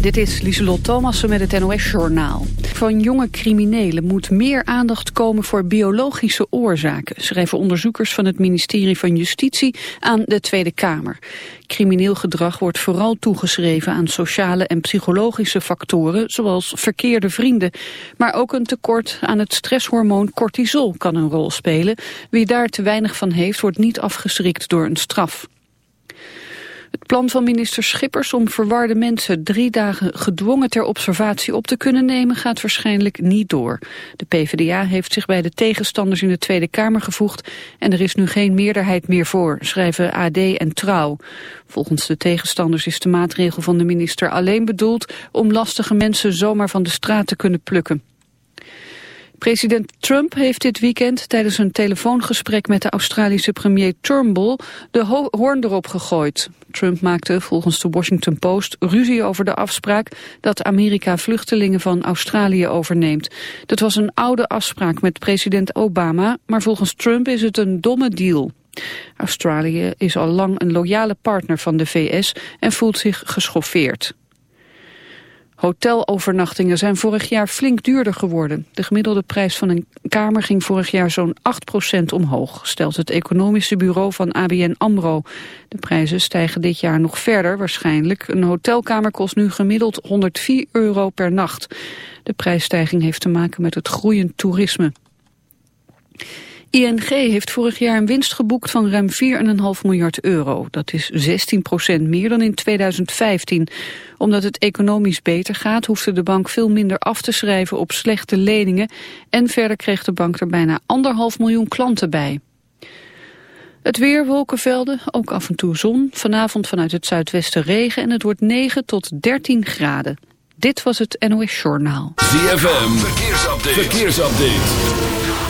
Dit is Lieselot Thomassen met het NOS-journaal. Van jonge criminelen moet meer aandacht komen voor biologische oorzaken... schrijven onderzoekers van het ministerie van Justitie aan de Tweede Kamer. Crimineel gedrag wordt vooral toegeschreven aan sociale en psychologische factoren... zoals verkeerde vrienden. Maar ook een tekort aan het stresshormoon cortisol kan een rol spelen. Wie daar te weinig van heeft, wordt niet afgeschrikt door een straf. Het plan van minister Schippers om verwarde mensen drie dagen gedwongen ter observatie op te kunnen nemen gaat waarschijnlijk niet door. De PvdA heeft zich bij de tegenstanders in de Tweede Kamer gevoegd en er is nu geen meerderheid meer voor, schrijven AD en Trouw. Volgens de tegenstanders is de maatregel van de minister alleen bedoeld om lastige mensen zomaar van de straat te kunnen plukken. President Trump heeft dit weekend tijdens een telefoongesprek met de Australische premier Turnbull de hoorn erop gegooid. Trump maakte volgens de Washington Post ruzie over de afspraak dat Amerika vluchtelingen van Australië overneemt. Dat was een oude afspraak met president Obama, maar volgens Trump is het een domme deal. Australië is al lang een loyale partner van de VS en voelt zich geschoffeerd. Hotelovernachtingen zijn vorig jaar flink duurder geworden. De gemiddelde prijs van een kamer ging vorig jaar zo'n 8% omhoog, stelt het economische bureau van ABN AMRO. De prijzen stijgen dit jaar nog verder waarschijnlijk. Een hotelkamer kost nu gemiddeld 104 euro per nacht. De prijsstijging heeft te maken met het groeiend toerisme. ING heeft vorig jaar een winst geboekt van ruim 4,5 miljard euro. Dat is 16 procent meer dan in 2015. Omdat het economisch beter gaat, hoefde de bank veel minder af te schrijven op slechte leningen. En verder kreeg de bank er bijna anderhalf miljoen klanten bij. Het weer, wolkenvelden, ook af en toe zon. Vanavond vanuit het zuidwesten regen en het wordt 9 tot 13 graden. Dit was het NOS Journaal. ZFM, verkeersupdate. verkeersupdate.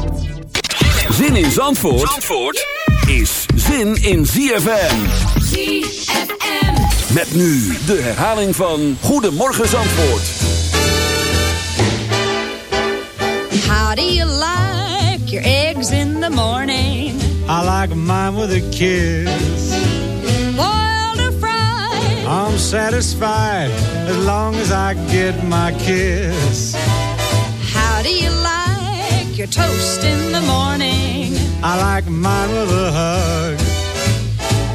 Zin in Zandvoort, Zandvoort is zin in ZFM. ZFM. Met nu de herhaling van Goedemorgen Zandvoort. How do you like your eggs in the morning? I like mine with a kiss. Boiled or fried? I'm satisfied as long as I get my kiss. Your toast in the morning? I like mine with a hug.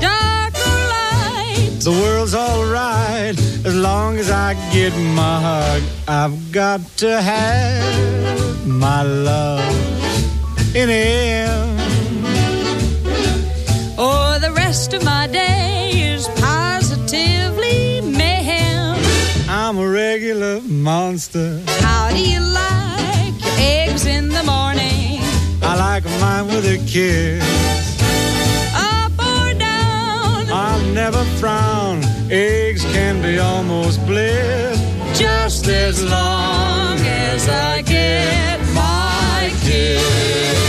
Dark or light? The world's alright as long as I get my hug. I've got to have my love in him. Or oh, the rest of my day is positively mayhem. I'm a regular monster. How do you mine with a kiss. Up or down? I'll never frown. Eggs can be almost bliss. Just as long as I get my kiss.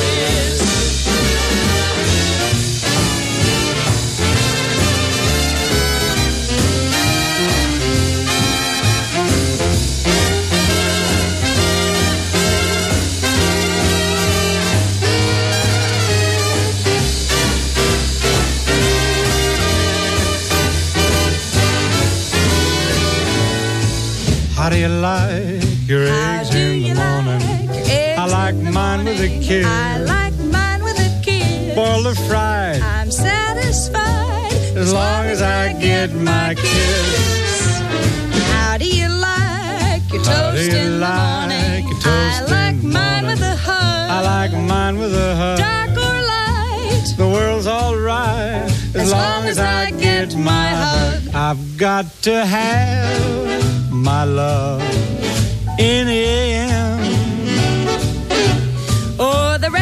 With a kiss. I like mine with a kiss. Boiled or fried, I'm satisfied as long as I get my kiss. How do you like your How do toast you in the like morning? your toast I like the mine morning? with a hug. I like mine with a hug. dark or light. The world's alright as, long as I get my hug. I've got to have my love in the.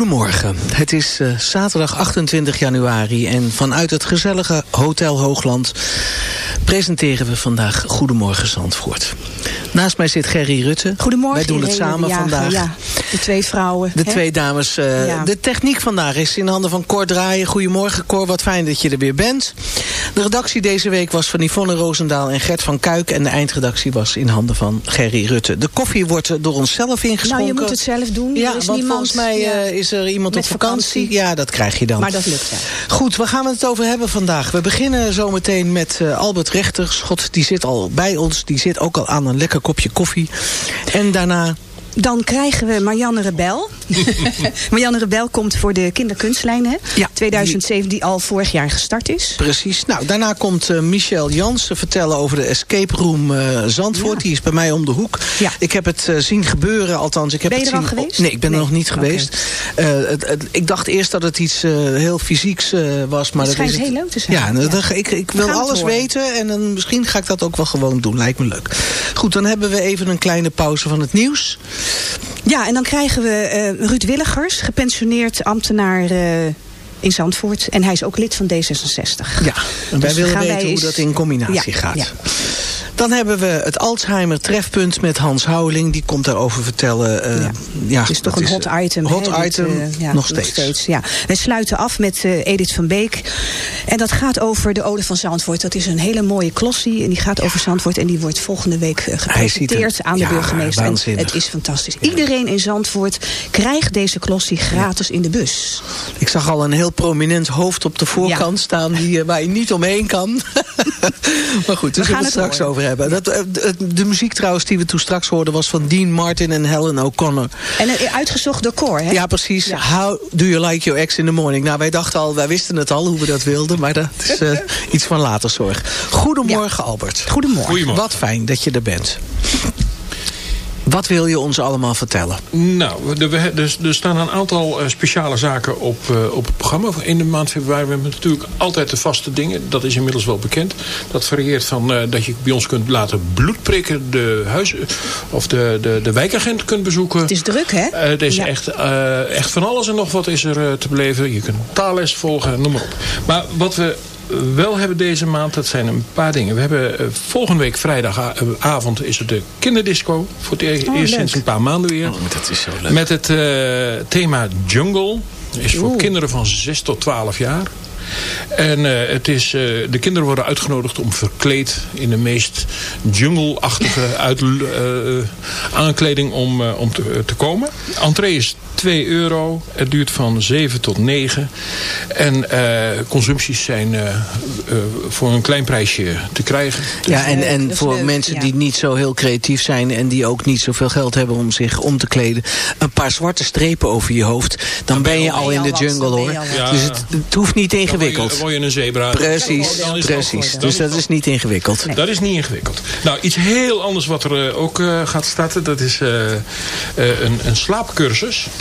Goedemorgen. Het is eh, zaterdag 28 januari en vanuit het gezellige Hotel Hoogland presenteren we vandaag Goedemorgen Zandvoort. Naast mij zit Gerry Rutte. Goedemorgen. Wij doen het samen de vandaag. Ja, de twee vrouwen. De hè? twee dames. eh, Ja. De techniek vandaag is in handen van Cor Draaien. Goedemorgen Cor, wat fijn dat je er weer bent. De redactie deze week was van Yvonne Roosendaal en Gert van Kuik. En de eindredactie was in handen van Gerry Rutte. De koffie wordt door onszelf ingeschonken. Nou, je moet het zelf doen. Ja, is want niemand, volgens mij eh, is er iemand op vakantie. vakantie. Ja, dat krijg je dan. Maar dat lukt wel. Goed, waar gaan we het over hebben vandaag? We beginnen zometeen met eh, Albert Rechter. Schot, die zit al bij ons. Die zit ook al aan een lekker kopje koffie. En daarna... Dan krijgen we Marianne Rebel. Marianne Rebel komt voor de kinderkunstlijn, hè? Ja, 2007, die al vorig jaar gestart is. Precies. Nou, daarna komt eh, Michel Jansen vertellen over de escape room eh, Zandvoort. Ja. Die is bij mij om de hoek. Ja. Ik heb het eh, zien gebeuren, althans. Ik heb Ben je het er al zien... geweest? Nee, ik ben er nog niet geweest. Het, het- ik dacht eerst dat het iets heel fysieks was. Maar Het dat is schijnt heel leuk te zijn. Ja, nou, Ja. ik, ik wil het alles weten. En dan, misschien ga ik dat ook wel gewoon doen. Lijkt me leuk. Goed, dan hebben we even een kleine pauze van het nieuws. Ja, en dan krijgen we eh, Ruud Willigers, gepensioneerd ambtenaar eh, in Zandvoort. En hij is ook lid van D66. Ja, en wij Dus willen gaan weten wij hoe dat in combinatie Ja, gaat. ja. Dan hebben we het Alzheimer trefpunt met Hans Houweling. Die komt daarover vertellen. eh, Ja. ja. Het is toch een hot eh, item. Hot dit, item, eh, ja, nog steeds. ja. We sluiten af met Edith van Beek. En dat gaat over de Ode van Zandvoort. Dat is een hele mooie klossie. En die gaat over Zandvoort. En die wordt volgende week gepresenteerd er- aan de ja, burgemeester. En het is fantastisch. Iedereen in Zandvoort krijgt deze klossie gratis in de bus. Ik zag al een heel prominent hoofd op de voorkant staan die, waar je niet omheen kan. maar goed, daar zullen we gaan het het straks horen. over hebben. Dat, eh, de, de muziek trouwens die we toen straks hoorden was van Dean Martin en Helen O'Connor. En eh, uitgezocht door Cor, hè? Ja, precies. Ja. How do you like your ex in the morning? Nou, wij dachten al, wij wisten het al hoe we dat wilden. Maar dat is eh, iets van later zorg. Goedemorgen, Albert. Goedemorgen. Wat fijn dat je er bent. Wat wil je ons allemaal vertellen? Nou, er, dus, er staan een aantal eh, speciale zaken op, eh, op het programma. In de maand februari we hebben natuurlijk altijd de vaste dingen. Dat is inmiddels wel bekend. Dat varieert van eh, dat je bij ons kunt laten bloedprikken. De, huis, of de, de, de wijkagent kunt bezoeken. Het is druk, hè? Eh, er is Ja. echt, eh, echt van alles en nog wat is er te beleven. Je kunt taalles volgen, noem maar op. Maar wat we wel hebben deze maand, dat zijn een paar dingen. We hebben eh, volgende week vrijdagavond is het de kinderdisco. Voor het e- eerst leuk. sinds een paar maanden weer. dat is zo leuk. Met het eh, thema Jungle. Is voor Oeh. kinderen van 6 tot 12 jaar. En eh, het is, eh, de kinderen worden uitgenodigd om verkleed in de meest jungle-achtige uit, eh, aankleding om, eh, om te, te komen. Entree is 2 euro. Het duurt van 7 tot 9. En eh, consumpties zijn eh, eh, voor een klein prijsje te krijgen. Ja, en, leuk, en is voor leuk, mensen ja. die niet zo heel creatief zijn... en die ook niet zoveel geld hebben om zich om te kleden... een paar zwarte strepen over je hoofd... dan ben je al in de jungle, hoor. Ja. Dus het, het hoeft niet Dan word je- ingewikkeld. dan word je een zebra. Precies, precies. Dus dat is niet ingewikkeld. Dat is niet ingewikkeld. Nou, iets heel anders wat er ook eh, gaat starten. Dat is eh, eh, een, een slaapcursus.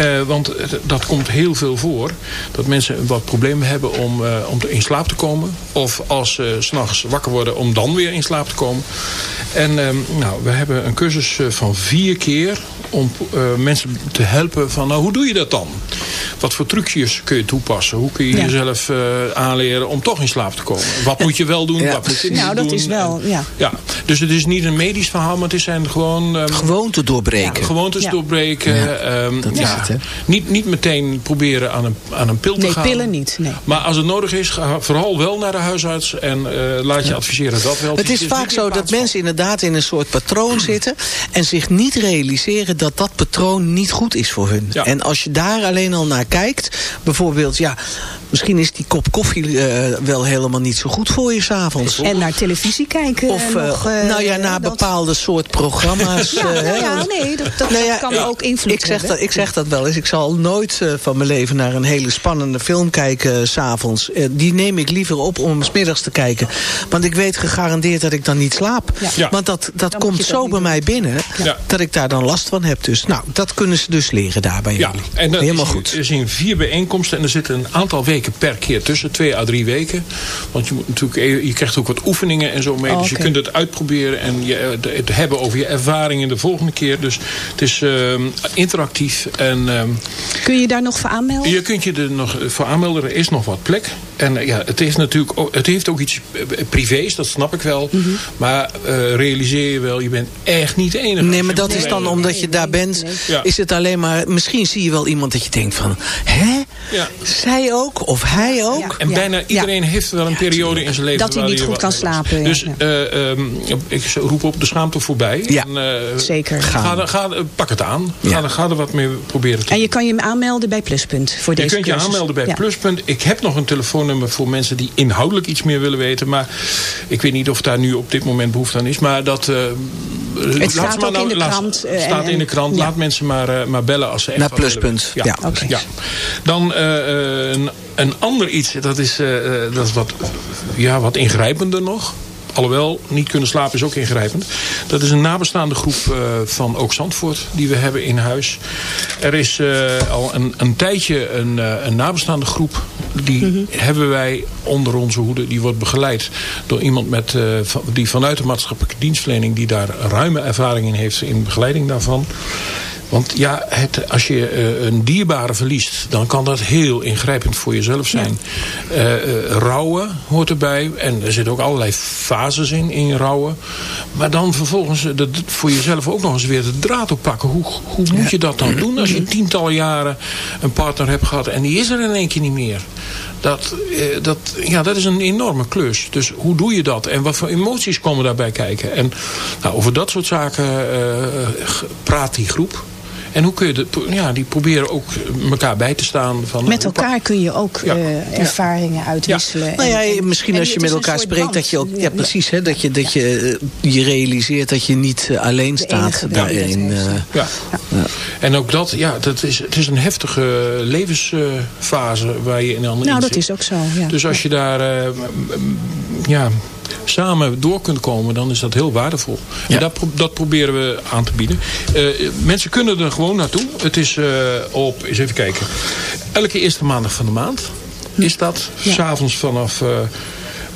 Eh, want dat komt heel veel voor. Dat mensen wat problemen hebben om, eh, om te- in slaap te komen. Of als ze s s'nachts wakker worden om dan weer in slaap te komen. En ehm, nou, we hebben een cursus eh, van vier keer. Om eh, mensen te helpen van nou, hoe doe je dat dan? wat voor trucjes kun je toepassen? Hoe kun je Ja. jezelf eh, aanleren om toch in slaap te komen? Wat moet je wel doen? Ja, wat moet je niet Nou, dat doen? is wel, ja. Ja, dus het is niet een medisch verhaal, maar het zijn gewoon... ehm, Gewoonte doorbreken. Gewoontes Ja. doorbreken. Ja, ehm, dat is ja, het, hè? Niet, niet meteen proberen aan een, aan een pil te Nee, gaan. pillen niet. Nee. Maar als het nodig is, ga vooral wel naar de huisarts. En eh, laat je adviseren dat wel. Het is vaak zo dat mensen inderdaad in een soort patroon zitten... en zich niet realiseren dat dat patroon niet goed is voor hun. Ja. En als je daar alleen al naar kijkt... bijvoorbeeld, ja, misschien is die kop koffie eh, wel helemaal niet zo goed voor je s'avonds. En naar televisie kijken. Of, eh, eh, nog, nou ja, naar dat- bepaalde soort programma's. Ja, nou hè, ja, nee, dat, dat Nou ja, kan ja, ook invloed ik zeg, hebben. dat, ik zeg dat wel eens. Ik zal nooit van mijn leven naar een hele spannende film kijken s s'avonds. Eh, die neem ik liever op om hem 's middags te kijken. Want ik weet gegarandeerd dat ik dan niet slaap. Ja. Ja. Want dat, dat Dan komt zo bij mij binnen... Ja. dat ik daar dan last van heb. Dus nou, dat kunnen ze dus leren daar bij Ja, jullie. en dat Helemaal is, goed. Er zijn vier bijeenkomsten en er zitten een aantal weken per keer tussen. Twee à drie weken. Want je, moet natuurlijk, e- je krijgt ook wat oefeningen en zo mee. Oh, Dus je kunt het uitproberen en je, eh, het hebben over je ervaringen de volgende keer. Dus het is ehm, interactief. En ehm, Kun je daar nog voor aanmelden? je kunt je er nog voor aanmelden. Er is nog wat plek. En eh, ja, het, is natuurlijk ook, het heeft ook iets eh, privés, dat snap ik wel. Mhm. Maar eh, realiseer je wel, je bent echt niet de enige. Nee, maar dat is dan omdat je daar bent, Ja. is het alleen maar... Misschien zie je wel iemand dat je denkt van... Hè? Ja. Zij ook? Of hij ook? En bijna iedereen heeft wel een periode in zijn leven... Dat hij niet goed kan slapen, ja. Dus Ja. eh, ehm, ik roep op de schaamte voorbij. Ja. En, eh, Zeker. Ga, ga, pak het aan. Ja. Ga, er- ga er wat mee proberen te En je kan je aanmelden bij Pluspunt voor je deze kunt je cursus. aanmelden bij Ja. Pluspunt. Ik heb nog een telefoonnummer voor mensen die inhoudelijk iets meer willen weten. Maar ik weet niet of daar nu op dit moment behoefte aan is. Maar dat... eh, laat staat maar ook in de laat- krant, staat en- in de krant. ja. Laat mensen maar, maar bellen als ze echt Naar Pluspunt, ja. Oké. ja. Dan een, een ander iets. Dat is, eh, eh, dat is wat, ja, wat ingrijpender nog. Alhoewel, niet kunnen slapen is ook ingrijpend. Dat is een nabestaande groep eh, van Ook Zandvoort die we hebben in huis. Er is al een, een tijdje een, eh, een nabestaande groep. Die hebben wij onder onze hoede. Die wordt begeleid door iemand met, van- die vanuit de maatschappelijke dienstverlening... die daar ruime ervaring in heeft in begeleiding daarvan. Want ja, het, als je eh, een dierbare verliest, dan kan dat heel ingrijpend voor jezelf zijn. Eh, eh, rouwen hoort erbij. En er zitten ook allerlei fases in, in rouwen. Maar dan vervolgens voor jezelf ook nog eens weer de draad oppakken. Hoe, hoe moet je dat dan doen als je tientallen jaren een partner hebt gehad en die is er in één keer niet meer? Dat, dat, ja, dat is een enorme klus. Dus hoe doe je dat? En wat voor emoties komen daarbij kijken? En nou, over dat soort zaken praat die groep. En hoe kun je de, ja, die proberen ook elkaar bij te staan. Van, Met pak- elkaar kun je ook Ja. eh, ervaringen uitwisselen. Nou ja, En- en- misschien en als je met een elkaar spreekt, band. dat je ook, ja, precies, hè, dat je, dat je eh, je realiseert dat je niet eh, alleen De staat daarin. eh. Ja. En ook dat, ja, dat is, het is een heftige levensfase waar je in dan in Nou, dat zit. is ook zo. Ja. Dus als je daar eh, ja, samen door kunt komen, dan is dat heel waardevol. Ja. En dat, pro- dat proberen we aan te bieden. Eh, mensen kunnen er gewoon naartoe. Het is eh, op, eens even kijken, elke eerste maandag van de maand is dat. Ja. S'avonds vanaf, eh,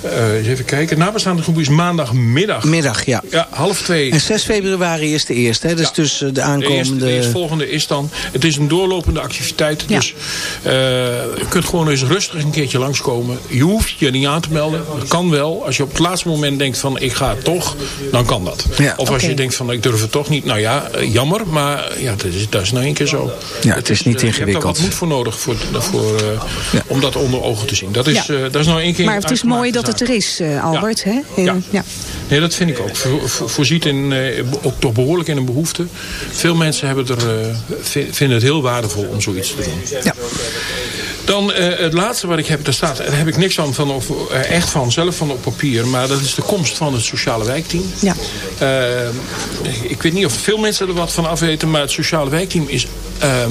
eh, eens even kijken, nabestaande groep is maandagmiddag. Middag, ja. Ja, half twee. En 6 februari is de eerste, hè? dus Ja. tussen de De eerste, aankomende... de eerstvolgende is dan... Het is een doorlopende activiteit. Ja. Dus eh, je kunt gewoon eens rustig een keertje langskomen. Je hoeft je niet aan te melden. Dat kan wel. Als je op het laatste moment denkt van ik ga toch, dan kan dat. Ja. Of als je denkt van ik durf het toch niet. Nou ja, eh, jammer. Maar ja, dat is, dat is nou één keer zo. Ja, het is niet eh, Je hebt daar ingewikkeld. wat moed voor nodig voor, voor, eh, om dat onder ogen te zien. Dat is, Ja. eh, dat is nou één keer maar het is mooi dat het er is, eh, Albert. Hè? Ja. Eh, ja. Nee, dat vind ik ook. Vo- vo- voorziet in, eh, ook toch behoorlijk in een behoefte. Veel mensen hebben er, vi- vinden het heel waardevol om zoiets te doen. Ja. Dan het laatste wat ik heb, daar staat, daar heb ik niks van, van of, echt van, zelf van op papier. Maar dat is de komst van het sociale wijkteam. Ja. Ik weet niet of veel mensen er wat van afweten, maar het sociale wijkteam is ehm,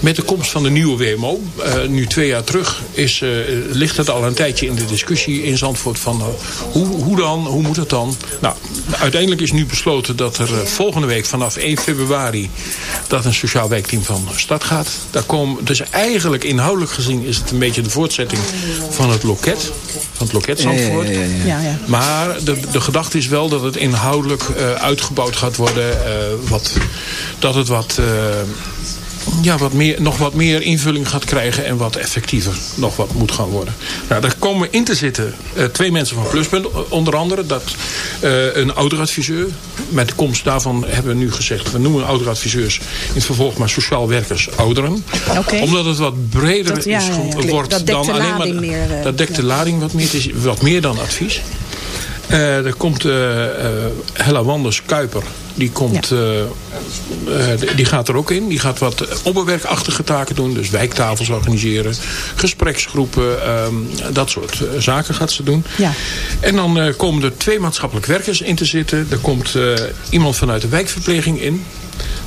met de komst van de nieuwe WMO, eh, nu twee jaar terug, is, eh, ligt het al een tijdje in de discussie in Zandvoort van eh, hoe, hoe dan, hoe moet het dan? Nou, uiteindelijk is nu besloten dat er volgende week vanaf 1 februari dat een sociaal wijkteam van start gaat. Daar komen, dus eigenlijk inhoudelijk gezien is het een beetje de voortzetting van het loket, van het loket Zandvoort. Ja, ja, ja, ja. Ja, ja. Maar de, de gedachte is wel dat het inhoudelijk eh, uitgebouwd gaat worden. eh, wat, dat het wat... ja, wat meer, nog wat meer invulling gaat krijgen en wat effectiever nog wat moet gaan worden. Nou, daar komen in te zitten eh, twee mensen van Pluspunt. Onder andere dat, eh, een ouderadviseur. Met de komst daarvan hebben we nu gezegd... we noemen ouderadviseurs in het vervolg maar sociaal werkers ouderen. Oké. Omdat het wat breder Dat- ja, is, ja, wordt Dat dekt dan de alleen maar... meer, eh, dat dekt de lading wat meer. Is wat meer dan advies. Eh, er komt eh, eh, Hella Wanders Kuiper. Die, komt, die gaat er ook in. Die gaat wat opperwerkachtige taken doen. Dus wijktafels organiseren. Gespreksgroepen. ehm, dat soort zaken gaat ze doen. Ja. En dan komen er twee maatschappelijk werkers in te zitten. Er komt iemand vanuit de wijkverpleging in.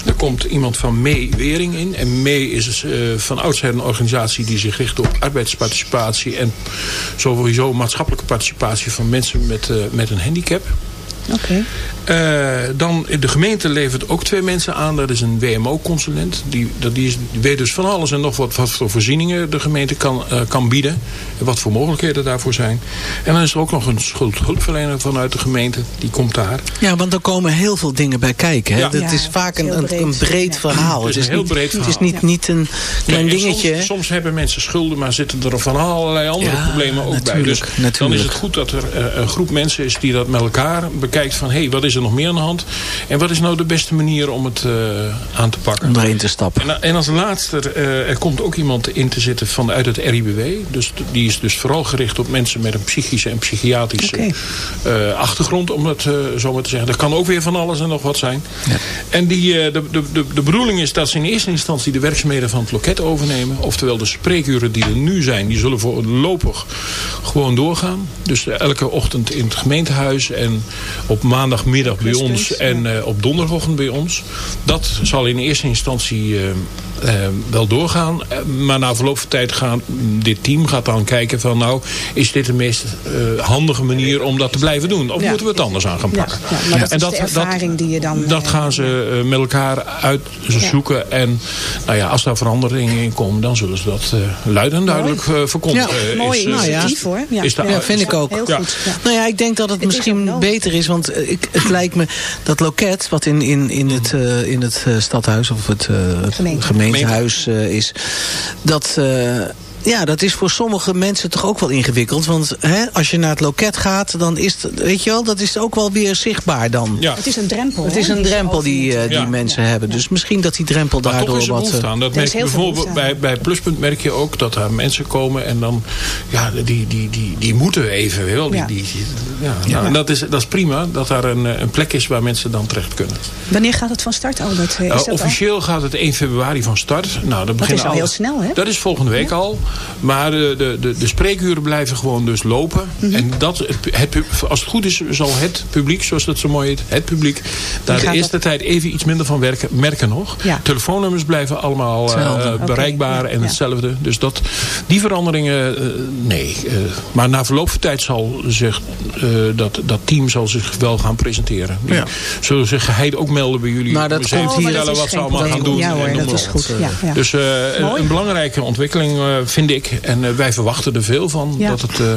Er komt iemand van Mee Wering in. En Mee is dus, eh, van oudsher een organisatie die zich richt op arbeidsparticipatie. En sowieso maatschappelijke participatie van mensen met, eh, met een handicap. Oké. Eh, dan, de gemeente levert ook twee mensen aan. Dat is een WMO-consulent. Die, dat, die, is, die weet dus van alles en nog wat, wat voor voorzieningen de gemeente kan, eh, kan bieden. En wat voor mogelijkheden daarvoor zijn. En dan is er ook nog een schuldhulpverlener vanuit de gemeente. Die komt daar. Ja, want er komen heel veel dingen bij kijken. Hè? Ja. Dat Ja, is vaak een, breed. een breed Ja. verhaal. Het is een heel niet, breed Het is verhaal. niet, niet een klein dingetje. Soms, soms hebben mensen schulden, maar zitten er van allerlei andere Ja, problemen ook bij. natuurlijk, Dus dan natuurlijk. is het goed dat er eh, een groep mensen is die dat met elkaar bekijkt van... hé, hey, wat is er nog meer aan de hand? En wat is nou de beste manier om het eh, aan te pakken? om erin te stappen. En, en als laatste, eh, er komt ook iemand in te zitten vanuit het RIBW. Dus die is dus vooral gericht op mensen met een psychische en psychiatrische eh, achtergrond. Om het eh, zo maar te zeggen. Er kan ook weer van alles en nog wat zijn. En die, de, de, de, de bedoeling is dat ze in eerste instantie de werkzaamheden van het loket overnemen. Oftewel de spreekuren die er nu zijn, die zullen voorlopig gewoon doorgaan. Dus elke ochtend in het gemeentehuis en op maandagmiddag bij ons en eh, op donderdagochtend bij ons. Dat zal in eerste instantie eh, wel doorgaan. Eh, maar na verloop van tijd gaat dit team gaat dan kijken van nou, is dit de meest eh, handige manier om dat te blijven doen? Of Ja. moeten we het anders aan gaan Ja, pakken? ja, maar dat is de ervaring die je dan, Dat eh, gaan ze eh, met elkaar uitzoeken. En nou ja, als daar veranderingen in komen, dan zullen ze dat eh luid en duidelijk eh, verkondigen. Ja, Mooi Is, nou ja. initiatief hoor. Ja, is de- Ja, vind ik ook. Heel Ja. goed. Ja. Nou ja, ik denk dat het, Het is misschien beter is. Want ik, het lijkt me dat loket wat in, in, in het, eh, in het eh, stadhuis of het eh, Gemeente. Gemeentehuis eh, is. Dat, eh, ja, dat is voor sommige mensen toch ook wel ingewikkeld. Want hè, als je naar het loket gaat, dan is het, weet je wel, dat is ook wel weer zichtbaar dan. Ja. Het is een drempel. Het is een drempel die, eh, die Ja. mensen hebben. Dus misschien dat die drempel Maar toch daardoor is er wat... behoefte eh, aan. Dat Er merk is je heel veel bijvoorbeeld behoefte bij, bij Pluspunt merk je ook dat daar mensen komen en dan ja, die, die, die, die moeten even. Wel, die, Ja. die, ja, nou, en dat, is, dat is prima dat daar een, eh, een plek is waar mensen dan terecht kunnen. Wanneer gaat het van start, Albert? Eh, Is Uh, dat al? officieel gaat het 1 februari van start. Nou, dat, beginnen is al alle- heel snel, hè? Dat is volgende week al. Maar de, de, de, de spreekuren blijven gewoon dus lopen. Mhm. En dat, het, als het goed is, zal het publiek, zoals dat zo mooi heet, het publiek, daar de eerste tijd even iets minder van werken, merken nog. Ja. Telefoonnummers blijven allemaal eh, eh, bereikbaar en ja. hetzelfde. Dus dat, die veranderingen, eh, nee. Eh, maar na verloop van tijd zal zich, eh, dat, dat team zal zich wel gaan presenteren. Die Ja. zullen zich geheid ook melden bij jullie. Nou, dat komt hier- wat ze allemaal gaan doen. Ja hoor, en noem dat maar is goed. Ja, ja. Dus eh, een, belangrijke ontwikkeling eh, vind ik. En eh, wij verwachten er veel van. Ja. Dat het, eh,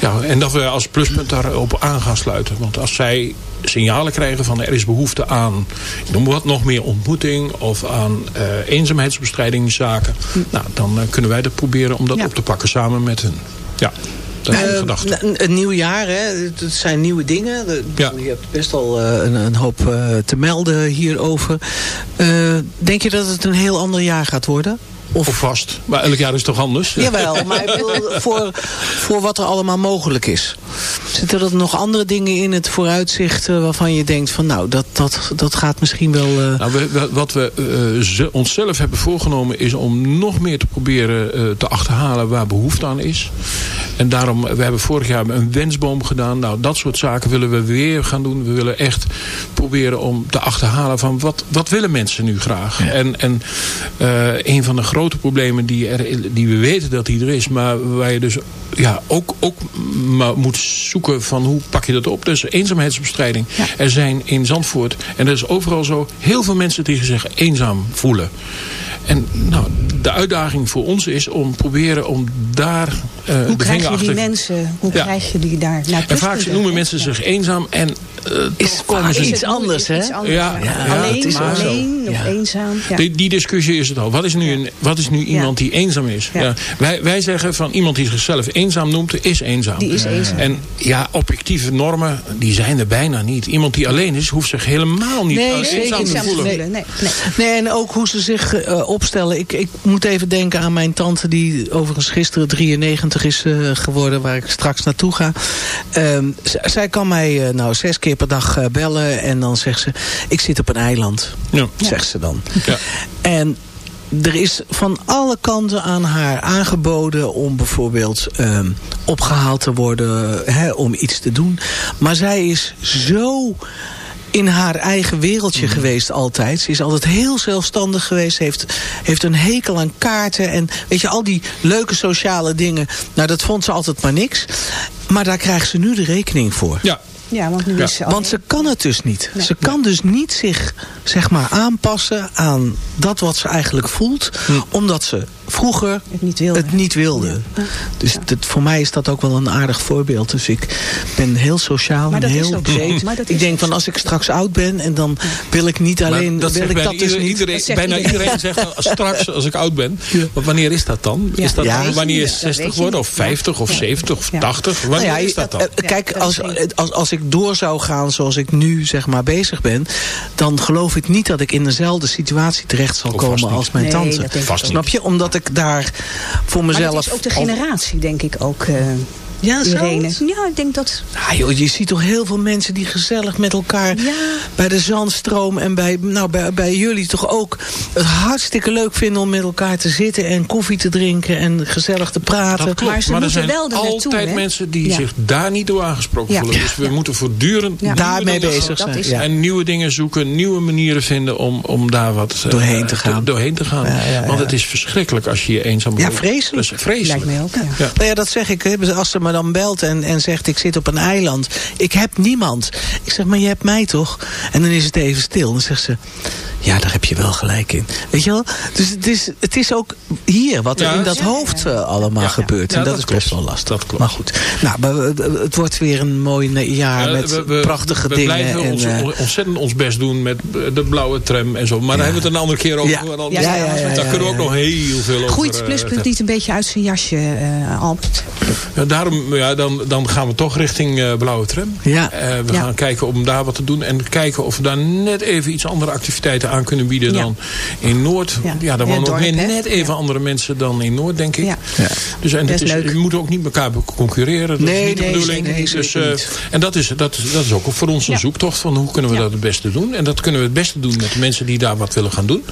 ja, en dat we als pluspunt daarop aan gaan sluiten. Want als zij signalen krijgen van er is behoefte aan ik noem maar wat, nog meer ontmoeting of aan eh eenzaamheidsbestrijdingszaken. Nou, dan kunnen wij dat proberen om dat Ja. op te pakken samen met hun. Ja, dat is gedachte. Een, nieuw jaar, hè? Het zijn nieuwe dingen. Ja. Je hebt best al eh, een, een hoop eh, te melden hierover. Eh, denk je dat het een heel ander jaar gaat worden? Of vast. Maar elk jaar is het toch anders? Jawel, maar ik bedoel, voor, voor wat er allemaal mogelijk is. Zitten er nog andere dingen in het vooruitzicht eh, waarvan je denkt van nou, dat, dat, dat gaat misschien wel... eh, Nou, we, we- wat we eh, ze- onszelf hebben voorgenomen is om nog meer te proberen eh, te achterhalen waar behoefte aan is. En daarom, we hebben vorig jaar een wensboom gedaan. Nou, dat soort zaken willen we weer gaan doen. We willen echt proberen om te achterhalen van wat, wat willen mensen nu graag. En, en eh, een van de grote problemen die, er, die we weten dat die er is, maar waar je dus ja, ook, ook maar moet zoeken van hoe pak je dat op. Dus eenzaamheidsbestrijding. Ja. Er zijn in Zandvoort, en dat is overal zo, heel veel mensen die zich eenzaam voelen. En nou, de uitdaging voor ons is om proberen om daar uh, hoe de krijg vinger je die mensen, hoe Ja. krijg je die daar naar En vaak noemen mensen zich eenzaam en eh, toch komen ze... iets anders, hè? Ja, ja. ja, alleen, het is of Ja. eenzaam. Ja. Die, die discussie is het al. Wat is nu, een, wat is nu iemand die eenzaam is? Ja. Ja. Wij, wij zeggen van iemand die zichzelf eenzaam noemt, is eenzaam. Die is eenzaam. En ja, objectieve normen, die zijn er bijna niet. Iemand die alleen is, hoeft zich helemaal niet Nee, eenzaam te voelen. Nee. Nee, nee. Nee, en ook hoe ze zich eh, opstellen. Ik, ik moet even denken aan mijn tante die overigens gisteren 93 is eh, geworden. Waar ik straks naartoe ga. Ehm, zij kan mij eh, nou zes keer per dag eh, bellen. En dan zegt ze, ik zit op een eiland. Ja. Zegt ze dan. Ja. En er is van alle kanten aan haar aangeboden om bijvoorbeeld ehm, opgehaald te worden, hè, om iets te doen. Maar zij is zo in haar eigen wereldje geweest altijd. Ze is altijd heel zelfstandig geweest. Heeft, heeft een hekel aan kaarten. En weet je, al die leuke sociale dingen. Nou, dat vond ze altijd maar niks. Maar daar krijgt ze nu de rekening voor. Ja. Ja, want nu Ja. is ze Want ze kan het dus niet. Nee. Ze kan dus niet zich zeg maar, aanpassen aan dat wat ze eigenlijk voelt. Omdat ze vroeger het niet wilde. het niet wilde. Dus dat, voor mij is dat ook wel een aardig voorbeeld. Dus ik ben heel sociaal Maar en dat is heel breed. Maar dat Ik denk van als ik straks oud ben en dan wil ik niet alleen... Maar dat wil ik bijna, dat dus iedereen, niet. iedereen, Dat zegt bijna iedereen. iedereen zegt dan, straks als ik oud ben. Maar wanneer is dat dan? Ja. Is dat Ja. wanneer je 60 niet. worden? Of Ja. 50 of Ja. 70 of Ja. 80? Nou Wanneer ja, is dat dan? eh, eh, Kijk, als, als, als ik door zou gaan zoals ik nu zeg maar bezig ben... dan geloof ik niet dat ik in dezelfde situatie terecht zal Oh, komen als mijn tante. Snap je? Omdat ik daar voor Maar mezelf... dat is ook de generatie, denk ik ook. eh Ja, Irene. Ja, ik denk dat... Ah, joh, je ziet toch heel veel mensen die gezellig met elkaar Ja. bij de zandstroom en bij, nou, bij, bij jullie toch ook het hartstikke leuk vinden om met elkaar te zitten en koffie te drinken en gezellig te praten. Dat klopt, Maar ze maar er moeten zijn wel er naartoe, altijd hè? mensen die Ja. zich daar niet door aangesproken Ja. voelen. Dus we Ja. moeten voortdurend Ja. Daarmee bezig zijn. ja. En nieuwe dingen zoeken, nieuwe manieren vinden om, om daar wat eh, Doorheen te gaan. doorheen te gaan. Ja, ja, ja. Want het is verschrikkelijk als je je eenzaam Ja, voelt. vreselijk. Dat is vreselijk. Lijkt mij ook, ja. Ja. Nou ja, dat zeg ik. hè. Als ze me dan belt en, en zegt ik zit op een eiland. Ik heb niemand. Ik zeg, maar je hebt mij toch? En dan is het even stil. Dan zegt ze, ja, daar heb je wel gelijk in. Weet je wel? Dus het is, het is ook hier wat er Ja, in dat ja, hoofd eh, allemaal Ja. gebeurt. Ja, en dat, dat is best klopt. wel lastig. Dat klopt. Maar goed. Nou, maar, we- het wordt weer een mooi jaar Ja, met we- we- prachtige we dingen. blijven en, ons, eh, ontzettend ons best doen met de blauwe tram en zo. Maar daar hebben we het een andere keer over. Ja. want dan- Ja, ja, ja, ja, daar kunnen we ook nog heel veel over. Groeit eh, Pluspunt niet een beetje uit zijn jasje, eh, Albert? Ja, daarom ja, dan, dan gaan we toch richting eh, blauwe tram. Ja. Eh, we Ja. gaan kijken om daar wat te doen. En kijken of we daar net even iets andere activiteiten aan kunnen bieden Ja. dan in Noord. Ja. Ja, daar wonen ook weer net even Ja. andere mensen dan in Noord, denk ik. Ja. Ja. Dus en het Best is, leuk. we moeten ook niet met elkaar concurreren. Dat Nee, is niet de nee, bedoeling. dus, zeker eh, en dat is, dat, is, dat is ook voor ons een Ja. zoektocht van hoe kunnen we Ja. dat het beste doen. En dat kunnen we het beste doen met de mensen die daar wat willen gaan doen.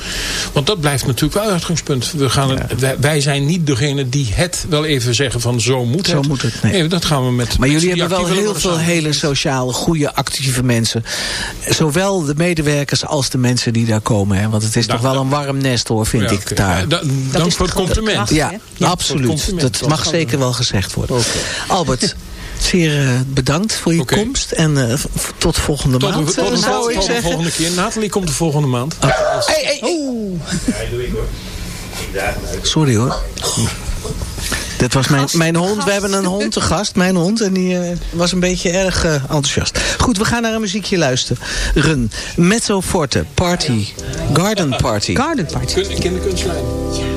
Want dat blijft natuurlijk wel uitgangspunt. We gaan het, wij, wij zijn niet degene die het wel even zeggen van zo moet Zo het. moet het, nee. dat gaan we met Maar mensen jullie hebben wel heel veel hele sociale, goede, actieve mensen. Zowel de medewerkers als de mensen die daar komen. Hè? Want het is toch wel een warm nest hoor, vind Ja, ik daar. Ja, da- is dank voor het compliment. kracht. Ja, absoluut. compliment. Dat mag zeker wel gezegd worden. Albert, zeer eh, bedankt voor je komst. En eh, tot volgende Tot, maand, de, tot, eh, de, zou ik tot de zeggen. volgende keer. Nathalie komt de volgende maand. Hey, hey, hey. Sorry hoor. Dit was mijn, mijn hond. We hebben een hond te gast. Mijn hond. En die eh, was een beetje erg eh, enthousiast. Goed, we gaan naar een muziekje luisteren. Run. Mezzo Forte. Party. Garden Party. Garden Party. Kun- Kinderkunstlijn. Thank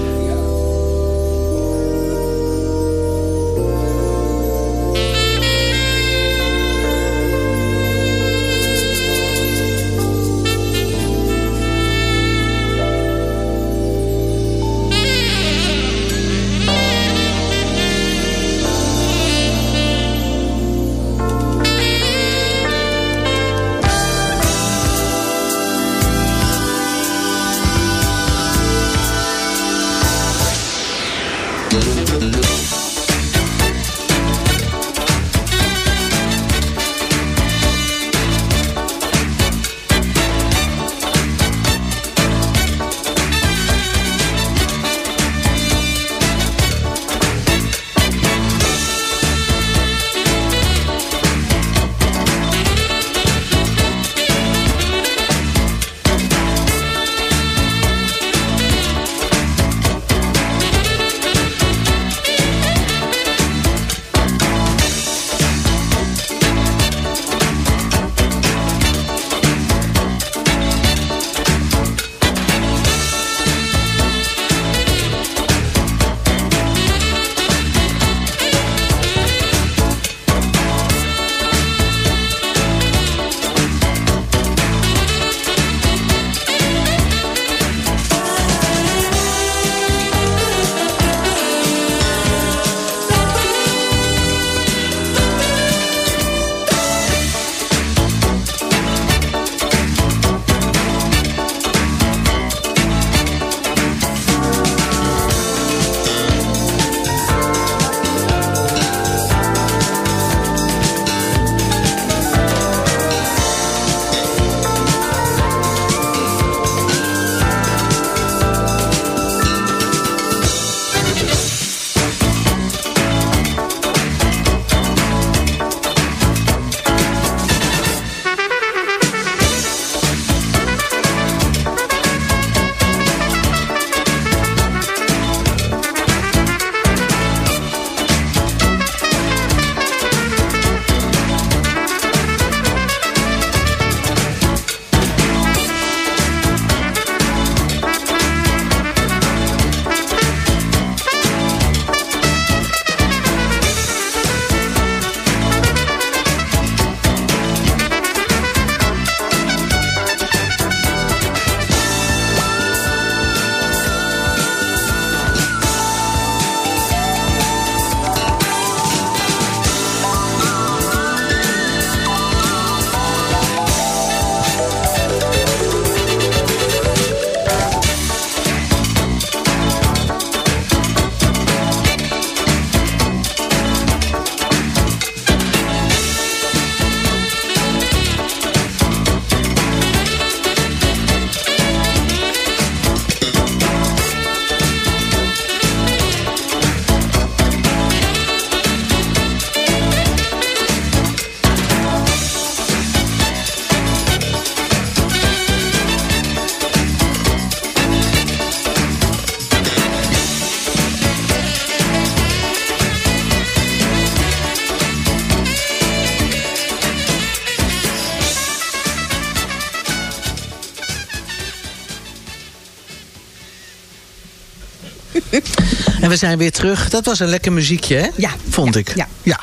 we zijn weer terug. Dat was een lekker muziekje, hè? Ja. Vond ja, ik. Ja.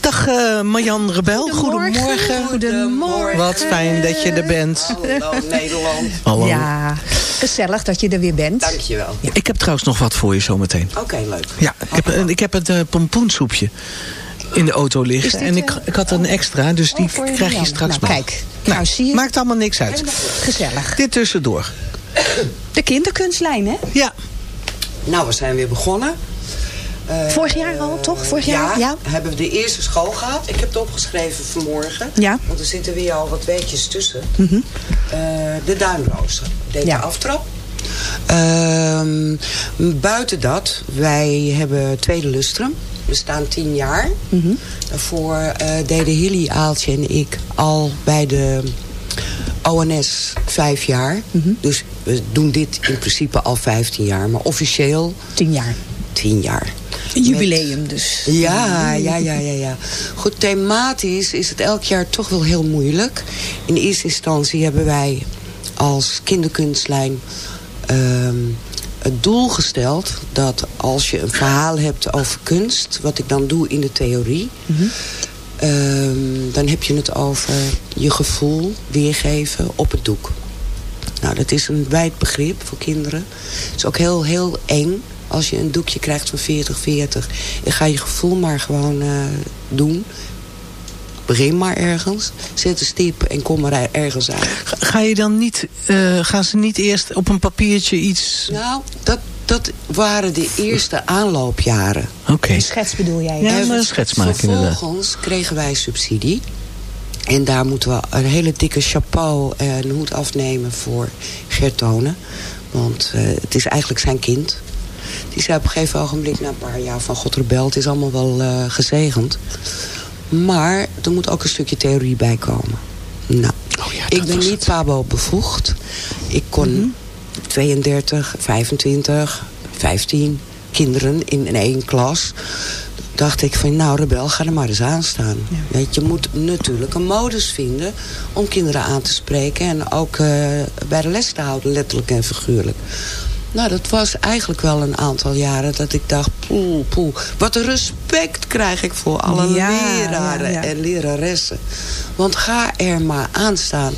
Dag eh, Marjan Rebel. Goedemorgen. Goedemorgen. Goedemorgen. Wat fijn dat je er bent. Hallo Nederland. Hallo. Ja, gezellig dat je er weer bent. Dankjewel. Ik heb trouwens nog wat voor je zometeen. Oké, leuk. Ja, ik heb, ik heb het eh, pompoensoepje in de auto liggen. En ik, eh, ik had een extra, dus die Oh, voor krijg je straks Nou, kijk. Nou, zie je. Maakt allemaal niks uit. Gezellig. Dit tussendoor. De kinderkunstlijn, hè? Ja. Nou, we zijn weer begonnen. Eh, Vorig jaar al, toch? Vorig jaar? Ja, hebben we de eerste school gehad. Ik heb het opgeschreven vanmorgen. Ja. Want er zitten weer al wat weekjes tussen. Mhm. Eh, de duinrozen. Deed Ja. de aftrap. Ehm, buiten dat, wij hebben tweede lustrum. We staan tien jaar. Mhm. Daarvoor eh, deden Hilly, Aaltje en ik al bij de ONS vijf jaar. Mhm. Dus we doen dit in principe al 15 jaar. Maar officieel Tien jaar. tien jaar. Een jubileum dus. Ja, ja, ja, ja, ja. Goed, thematisch is het elk jaar toch wel heel moeilijk. In eerste instantie hebben wij als kinderkunstlijn ehm, het doel gesteld... dat als je een verhaal hebt over kunst... wat ik dan doe in de theorie... ehm, dan heb je het over je gevoel weergeven op het doek. Nou, dat is een wijd begrip voor kinderen. Het is ook heel, heel eng als je een doekje krijgt van 40-40. En ga je gevoel maar gewoon eh, doen. Begin maar ergens. Zet een stip en kom maar er- ergens uit. Ga- Ga je dan niet, eh, gaan ze niet eerst op een papiertje iets... Nou, dat, dat waren de eerste aanloopjaren. Oké. Een schets bedoel jij? Ja, En maar een schets maken inderdaad. Vervolgens kregen wij subsidie. En daar moeten we een hele dikke chapeau en hoed afnemen voor Gert Tonen. Want eh, het is eigenlijk zijn kind. Die zei op een gegeven ogenblik na een paar jaar van... God rebel, het is allemaal wel eh, gezegend. Maar er moet ook een stukje theorie bij komen. Nou, Oh ja, ik ben niet het. Mhm. Pabo bevoegd. Ik kon 32, 25, 15 kinderen in, in één klas. Dacht ik van, nou Rebel, ga er maar eens aan staan. Weet je, moet natuurlijk een modus vinden om kinderen aan te spreken. En ook eh, bij de les te houden, letterlijk en figuurlijk. Nou, dat was eigenlijk wel een aantal jaren dat ik dacht... poeh, poeh, wat een respect krijg ik voor alle Ja, leraren ja. en leraressen. Want ga er maar aan staan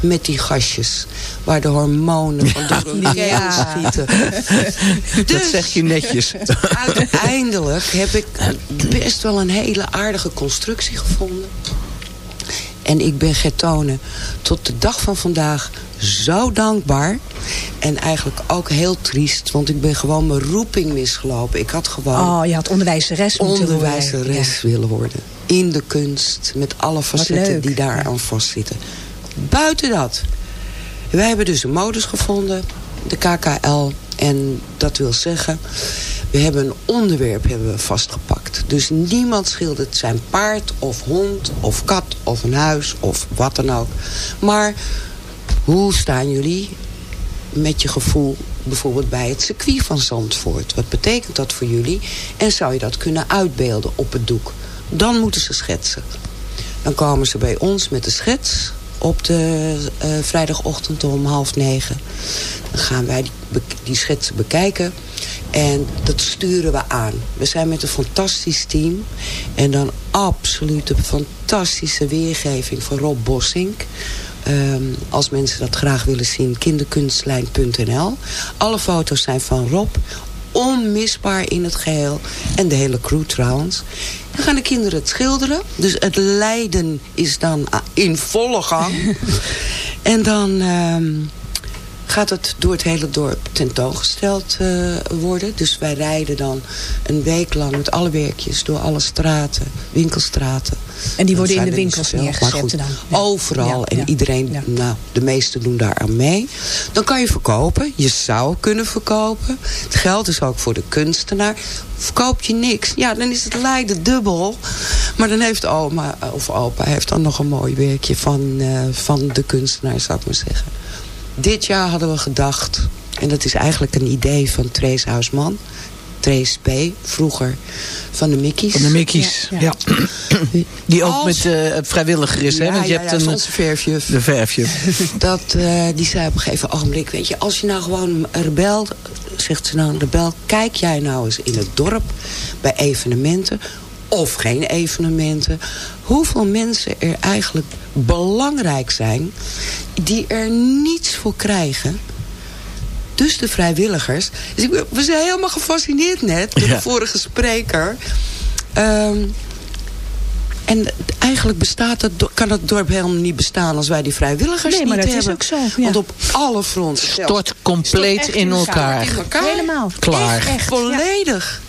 met die gastjes... waar de hormonen van hun keel Ja. schieten. Dat Dus- zeg je netjes. Uiteindelijk heb ik best wel een hele aardige constructie gevonden. En ik ben Gertone tot de dag van vandaag zo dankbaar. En eigenlijk ook heel triest. Want ik ben gewoon mijn roeping misgelopen. Ik had gewoon Oh, je had onderwijzeres moeten worden. onderwijzeres willen worden. In de kunst. Met alle facetten die daar aan vastzitten. Buiten dat. Wij hebben dus een modus gevonden. De KKL. En dat wil zeggen... We hebben een onderwerp hebben we vastgepakt. Dus niemand schildert zijn paard of hond of kat of een huis of wat dan ook. Maar hoe staan jullie met je gevoel bijvoorbeeld bij het circuit van Zandvoort? Wat betekent dat voor jullie? En zou je dat kunnen uitbeelden op het doek? Dan moeten ze schetsen. Dan komen ze bij ons met de schets op de eh, vrijdagochtend om half negen. Dan gaan wij die, die schetsen bekijken. En dat sturen we aan. We zijn met een fantastisch team. En dan absoluut een fantastische weergeving van Rob Bossink. Ehm, als mensen dat graag willen zien, kinderkunstlijn.nl. Alle foto's zijn van Rob. Onmisbaar in het geheel. En de hele crew trouwens. Dan gaan de kinderen het schilderen. Dus het lijden is dan ah, in volle gang. en dan ehm, gaat het door het hele dorp tentoongesteld eh, worden. Dus wij rijden dan een week lang met alle werkjes door alle straten, winkelstraten. En die worden in de winkels neergezet goed, dan? Ja. Overal. Ja, en iedereen, nou, de meesten doen daar aan mee. Dan kan je verkopen. Je zou kunnen verkopen. Het geldt dus ook voor de kunstenaar. Verkoop je niks, ja, dan is het lijden dubbel. Maar dan heeft oma of opa heeft dan nog een mooi werkje van, eh, van de kunstenaar, zou ik maar zeggen. Dit jaar hadden we gedacht, en dat is eigenlijk een idee van Trace Huisman. P. Vroeger van de Mickey's. Van de Mickey's, ja. Die ook Als- met eh, vrijwilliger is, hè? Want je hebt een, onze verfjuf. de verfjuf. Dat, eh, die zei op een gegeven ogenblik, weet je, als je nou gewoon een rebel, zegt ze nou een rebel, kijk jij nou eens in het dorp bij evenementen of geen evenementen, hoeveel mensen er eigenlijk belangrijk zijn die er niets voor krijgen. Dus de vrijwilligers. Dus ik, we zijn helemaal gefascineerd net door Ja. de vorige spreker. Ehm, en eigenlijk bestaat het, do- kan het dorp helemaal niet bestaan als wij die vrijwilligers Nee, maar niet dat is ook zo, ja. Want op alle fronten. Stort compleet in in elkaar. elkaar. in elkaar. Helemaal. Klaar. Echt, echt, ja. Volledig.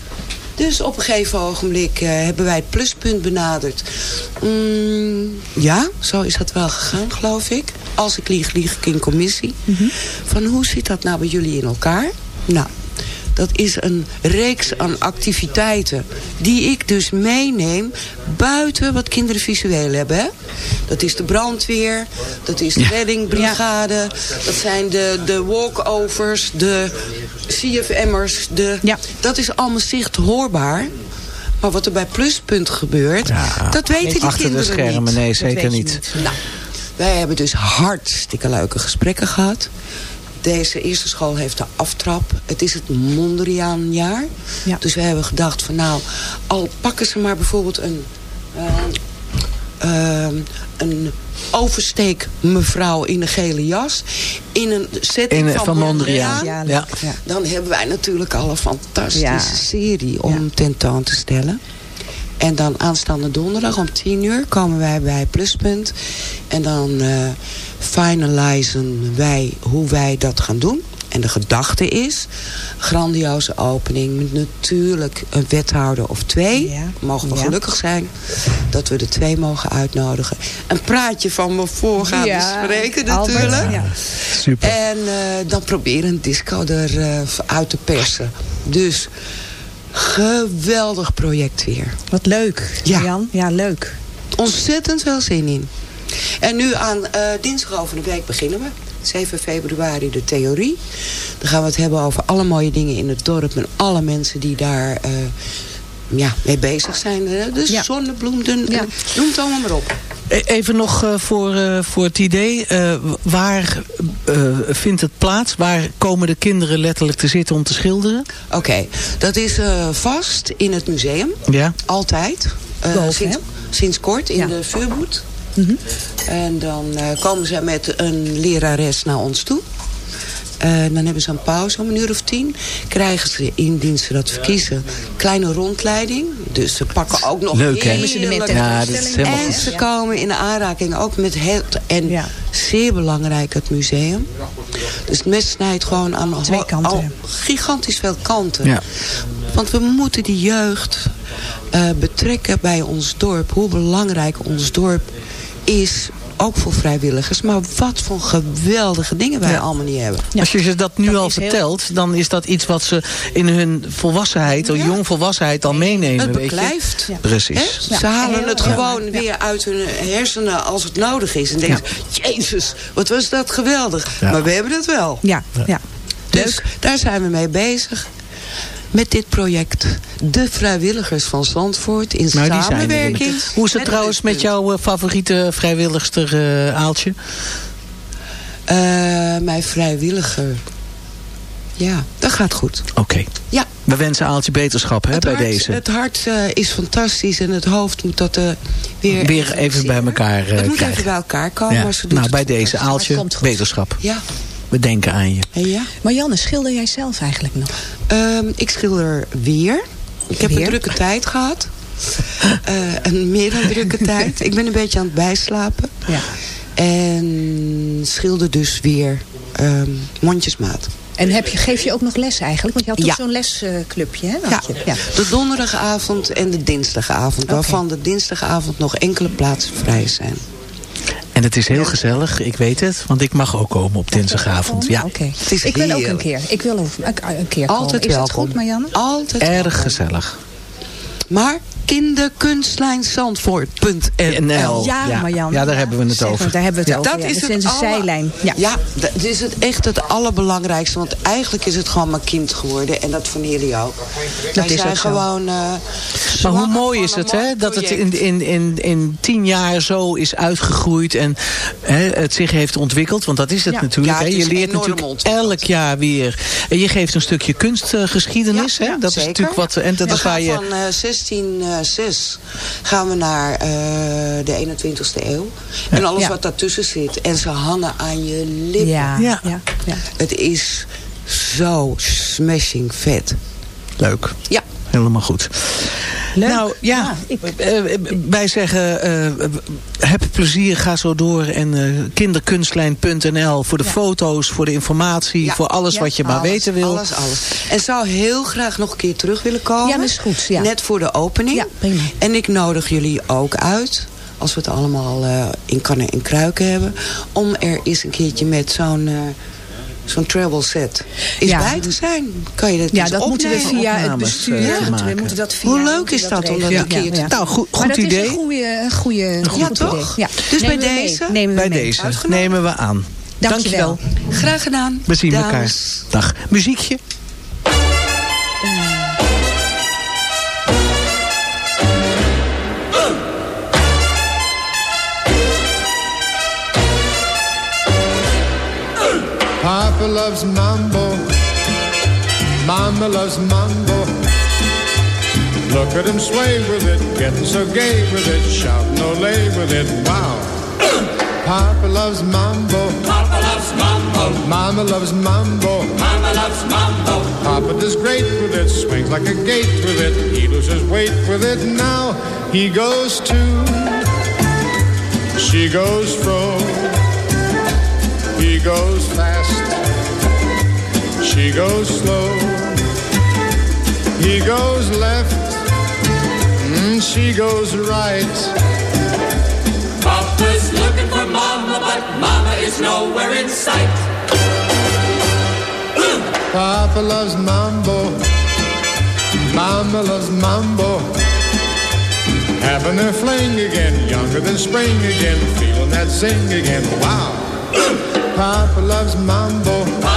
Dus op een gegeven ogenblik eh, hebben wij het pluspunt benaderd. Mm, ja, zo is dat wel gegaan, geloof ik. Als ik lieg, lieg ik in commissie. Mhm. Van hoe zit dat nou bij jullie in elkaar? Nou, dat is een reeks aan activiteiten die ik dus meeneem buiten wat kinderen visueel hebben. Hè? Dat is de brandweer, dat is de reddingbrigade, dat zijn de, de walkovers, de CFM'ers. De, Ja. Dat is allemaal zicht hoorbaar. Maar wat er bij Pluspunt gebeurt, dat weten die Achter de kinderen schermen, niet. nee, zeker je niet. Nou, wij hebben dus hartstikke leuke gesprekken gehad. Deze eerste school heeft de aftrap. Het is het Mondriaanjaar. Ja. Dus we hebben gedacht van nou, al pakken ze maar bijvoorbeeld een... eh, eh, een oversteek mevrouw in een gele jas. In een setting In, van, van Mondriaan. Mondriaan. Ja, Ja. Dan hebben wij natuurlijk al een fantastische Ja. serie om tentoon te stellen. En dan aanstaande donderdag om 10 uur komen wij bij Pluspunt. En dan eh finalizen wij hoe wij dat gaan doen. En de gedachte is, grandioze opening met natuurlijk een wethouder of twee. Ja. Mogen we Ja. gelukkig zijn dat we de twee mogen uitnodigen. Een praatje van me voorgaande Ja, spreken natuurlijk. ja. Super. En eh, dan proberen een disco eruit uit te persen. Dus geweldig project weer. Wat leuk, Ja. Jan. Ja, leuk. Ontzettend veel zin in. En nu aan eh, dinsdag over de week beginnen we. 7 februari de theorie. Dan gaan we het hebben over alle mooie dingen in het dorp. En alle mensen die daar eh, ja, mee bezig zijn. De Ja. zonnebloemen. Ja. Noem het allemaal maar op. E- Even nog eh, voor, voor het idee. waar vindt het plaats? Waar komen de kinderen letterlijk te zitten om te schilderen? Oké, dat is vast in het museum. Ja. Altijd. Boven, sinds, sinds kort in Ja. de vuurboet. Mhm. En dan eh, komen ze met een lerares naar ons toe. En dan hebben ze een pauze om een uur of tien. Krijgen ze, indien ze dat verkiezen, kleine rondleiding. Dus ze pakken ook nog Leuk, hè? Ja, dat is helemaal en goed. ze komen in aanraking ook met het, en Ja. zeer belangrijk, het museum. Dus het mes snijdt gewoon aan Twee kanten. al gigantisch veel kanten. Ja. Want we moeten die jeugd eh, betrekken bij ons dorp. Hoe belangrijk ons dorp is. Ook voor vrijwilligers. Maar wat voor geweldige dingen wij Ja. allemaal niet hebben. Als je ze dat nu dat al is heel- vertelt, dan is dat iets wat ze in hun volwassenheid, of Ja. jongvolwassenheid al meenemen. Het weet je? beklijft. Ja. Precies. Ze halen heel het gewoon Ja. weer uit hun hersenen als het nodig is. En denken, jezus, wat was dat geweldig. Ja. Maar we hebben dat wel. Ja, ja. Dus daar zijn we mee bezig. Met dit project. De vrijwilligers van Zandvoort in Nou, er samenwerking. Hoe is het met trouwens met jouw eh, favoriete vrijwilligster eh, Aaltje? Eh, mijn vrijwilliger. Ja, dat gaat goed. Oké. Ja. We wensen Aaltje beterschap hè, bij hart, deze. Het hart is fantastisch en het hoofd moet dat eh, weer... Weer even bij elkaar eh, Het moet krijgen. even bij elkaar komen. Ja. Nou, bij deze Aaltje, beterschap. Ja. We denken aan je. Ja. Marianne, schilder jij zelf eigenlijk nog? Ehm, ik schilder weer. Ik heb Weer? een drukke tijd gehad. Eh, een meer dan drukke tijd. Ik ben een beetje aan het bijslapen. Ja. En schilder dus weer ehm, mondjesmaat. En heb je, geef je ook nog les eigenlijk? Want je had toch Ja. zo'n lesclubje, hè? Ja, ja. de donderdagavond en de dinsdagavond. Waarvan de dinsdagavond nog enkele plaatsen vrij zijn. En het is heel gezellig, ik weet het. Want ik mag ook komen op dinsdagavond. Ja, Oké. Het is Ik wil ook een keer. Ik wil ook een, keer Altijd komen. Is welkom. dat goed, Marianne? Altijd erg welkom. gezellig. Maar kinderkunstlijnzandvoort.nl Ja, Marjan. Ja, daar hebben we het Zeg, over. Daar hebben we het Ja, over. dat ja. is dat het is een zijlijn. Ja. Ja, dat is het echt het allerbelangrijkste. Want eigenlijk is het gewoon mijn kind geworden. En dat van jullie ook. Wij is zijn ook zo. gewoon... eh, Maar hoe mooi is het, hè? Dat het in, in, in, in tien jaar zo is uitgegroeid en hè, het zich heeft ontwikkeld. Want dat is het Ja. natuurlijk. Ja, hè? het Je leert natuurlijk ontwikkeld. elk jaar weer. En je geeft een stukje kunstgeschiedenis. Ja, hè? ja, dat is natuurlijk wat. En dat waar je. van eh 1606 gaan we naar eh, de 21ste eeuw. En alles Ja. wat daartussen zit. En ze hangen aan je lippen. Ja, Ja. ja. ja. Het is zo smashing vet. Leuk. Ja. Helemaal goed. Leuk. Nou ja, eh, eh, wij zeggen eh, heb plezier, ga zo door. En kinderkunstlijn.nl voor de foto's, voor de informatie, Ja. voor alles wat je maar Alles, weten wil. Alles, alles. En zou heel graag nog een keer terug willen komen. Ja, dat is goed, ja. Net voor de opening. Ja, prima. En ik nodig jullie ook uit. Als we het allemaal in kannen en kruiken hebben. Om er eens een keertje met zo'n... Zo'n travel set. Is Ja. bij te zijn. Kan je dat Ja, eens dat moeten we opnemen? via het bestuur. eh, te moeten we maken. moeten dat via, Hoe leuk is dat om dat een keer te- Nou, goed- maar goed dat idee. is een goede, goede, Ja, goed toch? idee. Ja. Dus Nemen bij we mee. deze? Nemen we Bij mee. deze nemen we aan. Dankjewel. Graag gedaan. We zien elkaar. Dag. Muziekje. Papa loves mambo. Mama loves mambo. Look at him sway with it, getting so gay with it, shouting olay with it. Wow. Papa loves mambo. Papa loves mambo. Mama loves mambo. Mama loves mambo. Papa does great with it, swings like a gate with it. He loses weight with it. Now he goes to, she goes fro. Slow. He goes left, mm, she goes right. Papa's looking for mama, but mama is nowhere in sight. Papa loves mambo. Mama loves mambo. Having a fling again, younger than spring again, feeling that zing again. Wow. Papa loves mambo. Papa loves mambo.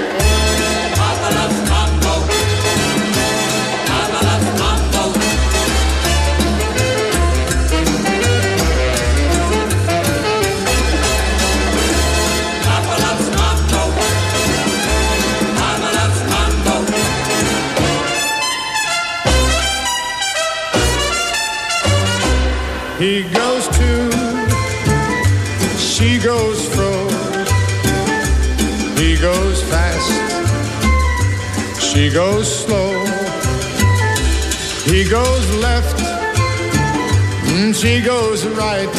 He goes to, she goes fro. He goes fast, she goes slow. He goes left, mm, she goes right.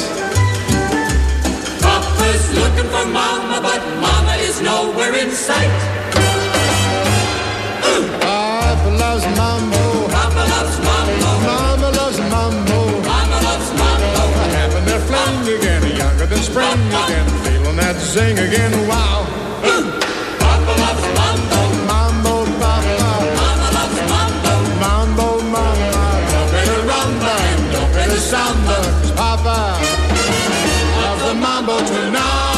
Papa's looking for mama, but mama is nowhere in sight. Papa spring again, feeling that zing again. Wow, mambo. mambo, papa. Mama loves mambo. Mambo, mama, don't play the rumba and don't play the samba. 'cause Papa loves the mambo tonight.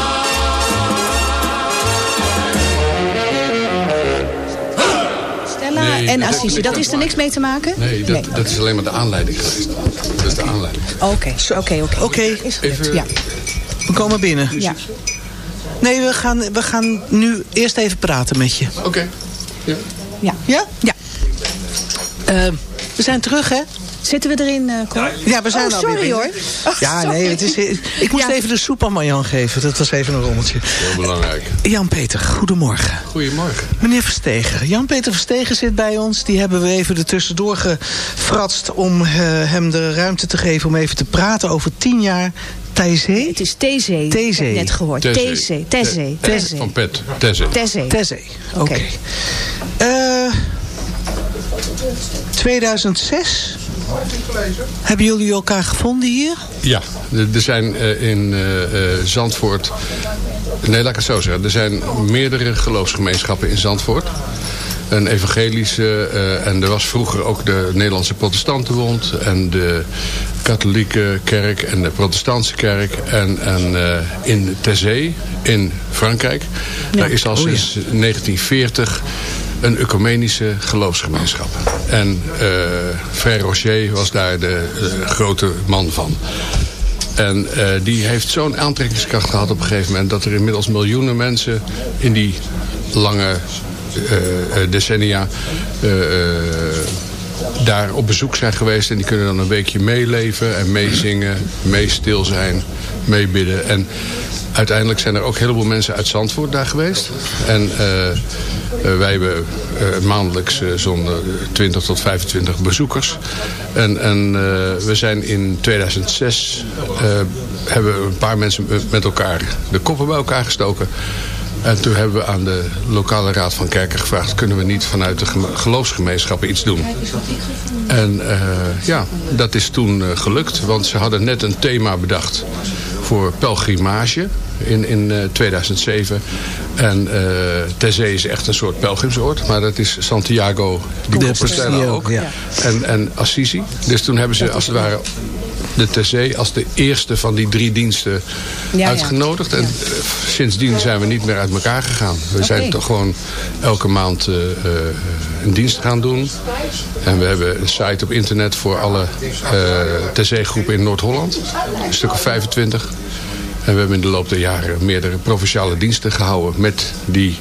Stella Nee, en Assisi, dat is er niks mee te maken? Nee, dat, dat is alleen maar de aanleiding geweest. Dat is de aanleiding. Oké, oké, oké. Oké, Even- Ja. We komen binnen. ja. Nee, we gaan, we gaan nu eerst even praten met je. Oké. Ja. Ja. Ja? Ja. Eh, we zijn terug, hè? Zitten we erin, eh Cor? Ja, we zijn oh, sorry hoor. Oh, Ja, sorry. nee, het is, ik moest Ja. even de soep aan Marjan geven. Dat was even een rommeltje. Heel belangrijk. Jan-Peter, goedemorgen. Goedemorgen. Meneer Verstegen. Jan-Peter Verstegen zit bij ons. Die hebben we even er tussendoor gefratst om eh, hem de ruimte te geven... om even te praten over tien jaar Thaizee. Het is. Ik heb net gehoord. Thezee. Thezee. Thezee. Van Pet. Oké. Oké. Eh, 2006 Hebben jullie elkaar gevonden hier? Ja, er er zijn eh, in eh, eh, Zandvoort... Nee, laat ik het zo zeggen. Er zijn meerdere geloofsgemeenschappen in Zandvoort. Een evangelische eh, en er was vroeger ook de Nederlandse Protestantenbond... en de katholieke kerk en de protestantse kerk. En, en eh, in Terzee in Frankrijk, daar is al Oh, ja. sinds 1940 een ecumenische geloofsgemeenschap. En eh Frère Rocher was daar de grote man van. En die heeft zo'n aantrekkingskracht gehad op een gegeven moment... dat er inmiddels miljoenen mensen in die lange decennia... eh, eh, daar op bezoek zijn geweest. En die kunnen dan een weekje meeleven en meezingen, meestil zijn, meebidden. En uiteindelijk zijn er ook heleboel mensen uit Zandvoort daar geweest. En eh, eh, wij hebben eh, maandelijks eh, zo'n eh, 20 tot 25 bezoekers. En, en eh, we zijn in 2006... eh, hebben een paar mensen met elkaar de koppen bij elkaar gestoken... En toen hebben we aan de lokale raad van kerken gevraagd... kunnen we niet vanuit de geme- geloofsgemeenschappen iets doen? En eh, ja, dat is toen eh, gelukt. Want ze hadden net een thema bedacht voor pelgrimage in, in eh, 2007. En eh Terzee is echt een soort pelgrimsoord. Maar dat is Santiago de Compostela, ook. ja. En, en Assisi. Dus toen hebben ze als het ware de Terzee als de eerste van die drie diensten ja. uitgenodigd. En eh, sindsdien zijn we niet meer uit elkaar gegaan. We zijn toch gewoon elke maand eh, eh, een dienst gaan doen. En we hebben een site op internet voor alle uh, Terzee-groepen in Noord-Holland. Een stuk of 25. En we hebben in de loop der jaren meerdere provinciale diensten gehouden met die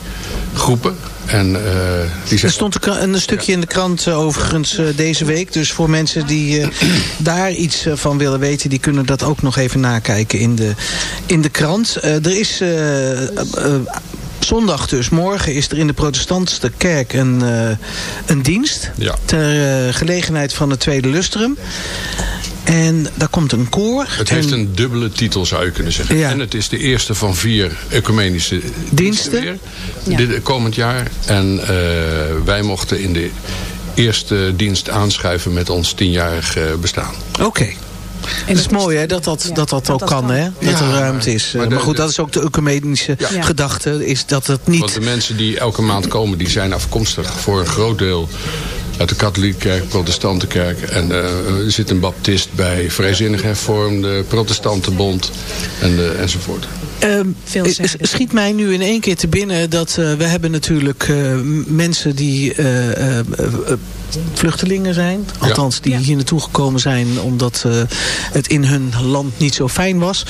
groepen. En, uh, die Er stond een stukje in de krant uh, overigens uh, deze week. Dus voor mensen die daar iets van willen weten... die kunnen dat ook nog even nakijken in de, in de krant. er is... Zondag dus, morgen is er in de protestantse kerk een, een dienst. Ja. Ter gelegenheid van het tweede lustrum. En daar komt een koor. Het heeft en... een dubbele titel zou je kunnen zeggen. Ja. En het is de eerste van vier ecumenische diensten, diensten weer. Ja. Dit komend jaar. En uh, wij mochten in de eerste dienst aanschuiven met ons tienjarig uh, bestaan. Oké. Okay. En dat is mooi hè, dat dat, ja, dat, dat ook dat kan, kan, hè? Dat ja, er ruimte is. Maar, de, maar goed, dat is ook de ecumenische ja. gedachte, is dat het niet... Want de mensen die elke maand komen, die zijn afkomstig voor een groot deel uit de katholieke kerk, protestante kerk. En uh, er zit een baptist bij, vrijzinnig hervormde, protestantenbond en, uh, enzovoort. Um, schiet mij nu in één keer te binnen dat uh, we hebben natuurlijk mensen die vluchtelingen zijn. Althans, die ja. hier naartoe gekomen zijn omdat uh, het in hun land niet zo fijn was.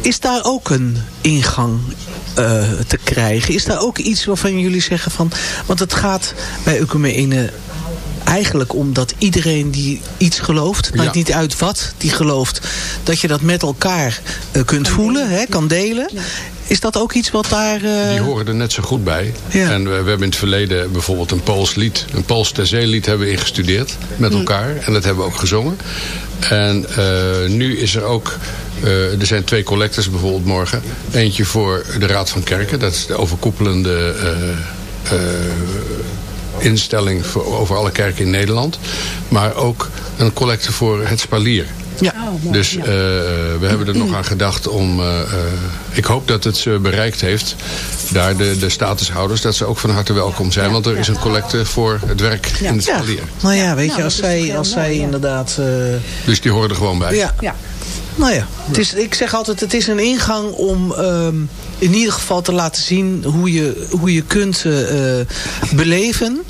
Is daar ook een ingang uh, te krijgen? Is daar ook iets waarvan jullie zeggen van... Want het gaat bij Ecumene eigenlijk om dat iedereen die iets gelooft... maakt ja. niet uit wat die gelooft... dat je dat met elkaar uh, kunt kan voelen, hè, kan delen... Ja. Is dat ook iets wat daar... Uh... Die horen er net zo goed bij. Ja. En we, we, hebben in het verleden bijvoorbeeld een Pools lied... een Pools terzeelied hebben we ingestudeerd met elkaar. En dat hebben we ook gezongen. En uh, nu is er ook... Uh, er zijn twee collectors bijvoorbeeld morgen. Eentje voor de Raad van Kerken. Dat is de overkoepelende instelling voor, over alle kerken in Nederland. Maar ook een collecte voor het spalier. Ja. Oh, dus uh, we hebben er nog aan gedacht om... Uh, uh, ik hoop dat het ze bereikt heeft. Daar de, de statushouders, dat ze ook van harte welkom zijn. Want er is een collecte voor het werk ja. in het spalier. Ja. Nou ja, weet je, als zij, als zij inderdaad... Dus die horen er gewoon bij. Ja. Nou ja, het is, ik zeg altijd, het is een ingang om um, in ieder geval te laten zien hoe je, hoe je kunt uh, beleven.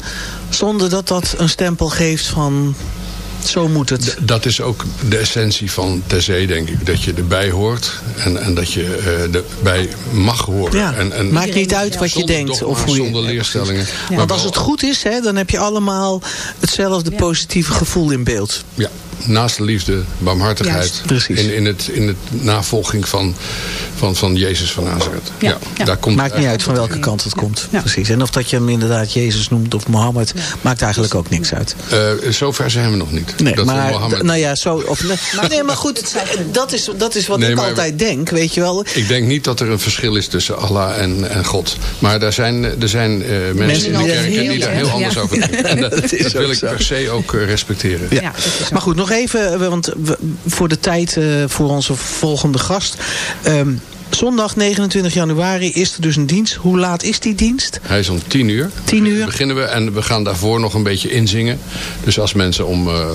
Zonder dat dat een stempel geeft van zo moet het. D dat is ook de essentie van Terzee, denk ik. Dat je erbij hoort en, en dat je uh, erbij mag horen. Ja, en, en maakt niet uit wat je denkt. Dogma, of hoe je, zonder leerstellingen. Ja. Want als het goed is, hè, dan heb je allemaal hetzelfde positieve gevoel in beeld. Ja, naast de liefde, barmhartigheid. In, in, het, in het navolging van, van, van Jezus van Nazareth. Ja, ja. Daar komt Maakt niet uit van welke kant het komt. Precies. En of dat je hem inderdaad Jezus noemt of Mohammed, maakt eigenlijk ook niks uit. Uh, zover zijn we nog niet. Nee, dat maar, Mohammed... nou ja, zo, of, nee, maar, nee, maar goed, dat is, dat is wat Nee, ik maar- altijd denk, weet je wel. Ik denk niet dat er een verschil is tussen Allah en, en God. Maar er zijn, er zijn eh, mensen, in de die daar kerken heel- die daar heel ja. anders over denken. En dat, Dat wil ik zo. per se ook eh, respecteren. Ja. Maar goed, nog even, eh, want voor de tijd eh, voor onze volgende gast. Ehm, zondag 29 januari is er dus een dienst. Hoe laat is die dienst? Hij is om tien uur. 10 uur. Beginnen we en we gaan daarvoor nog een beetje inzingen. Dus als mensen om eh,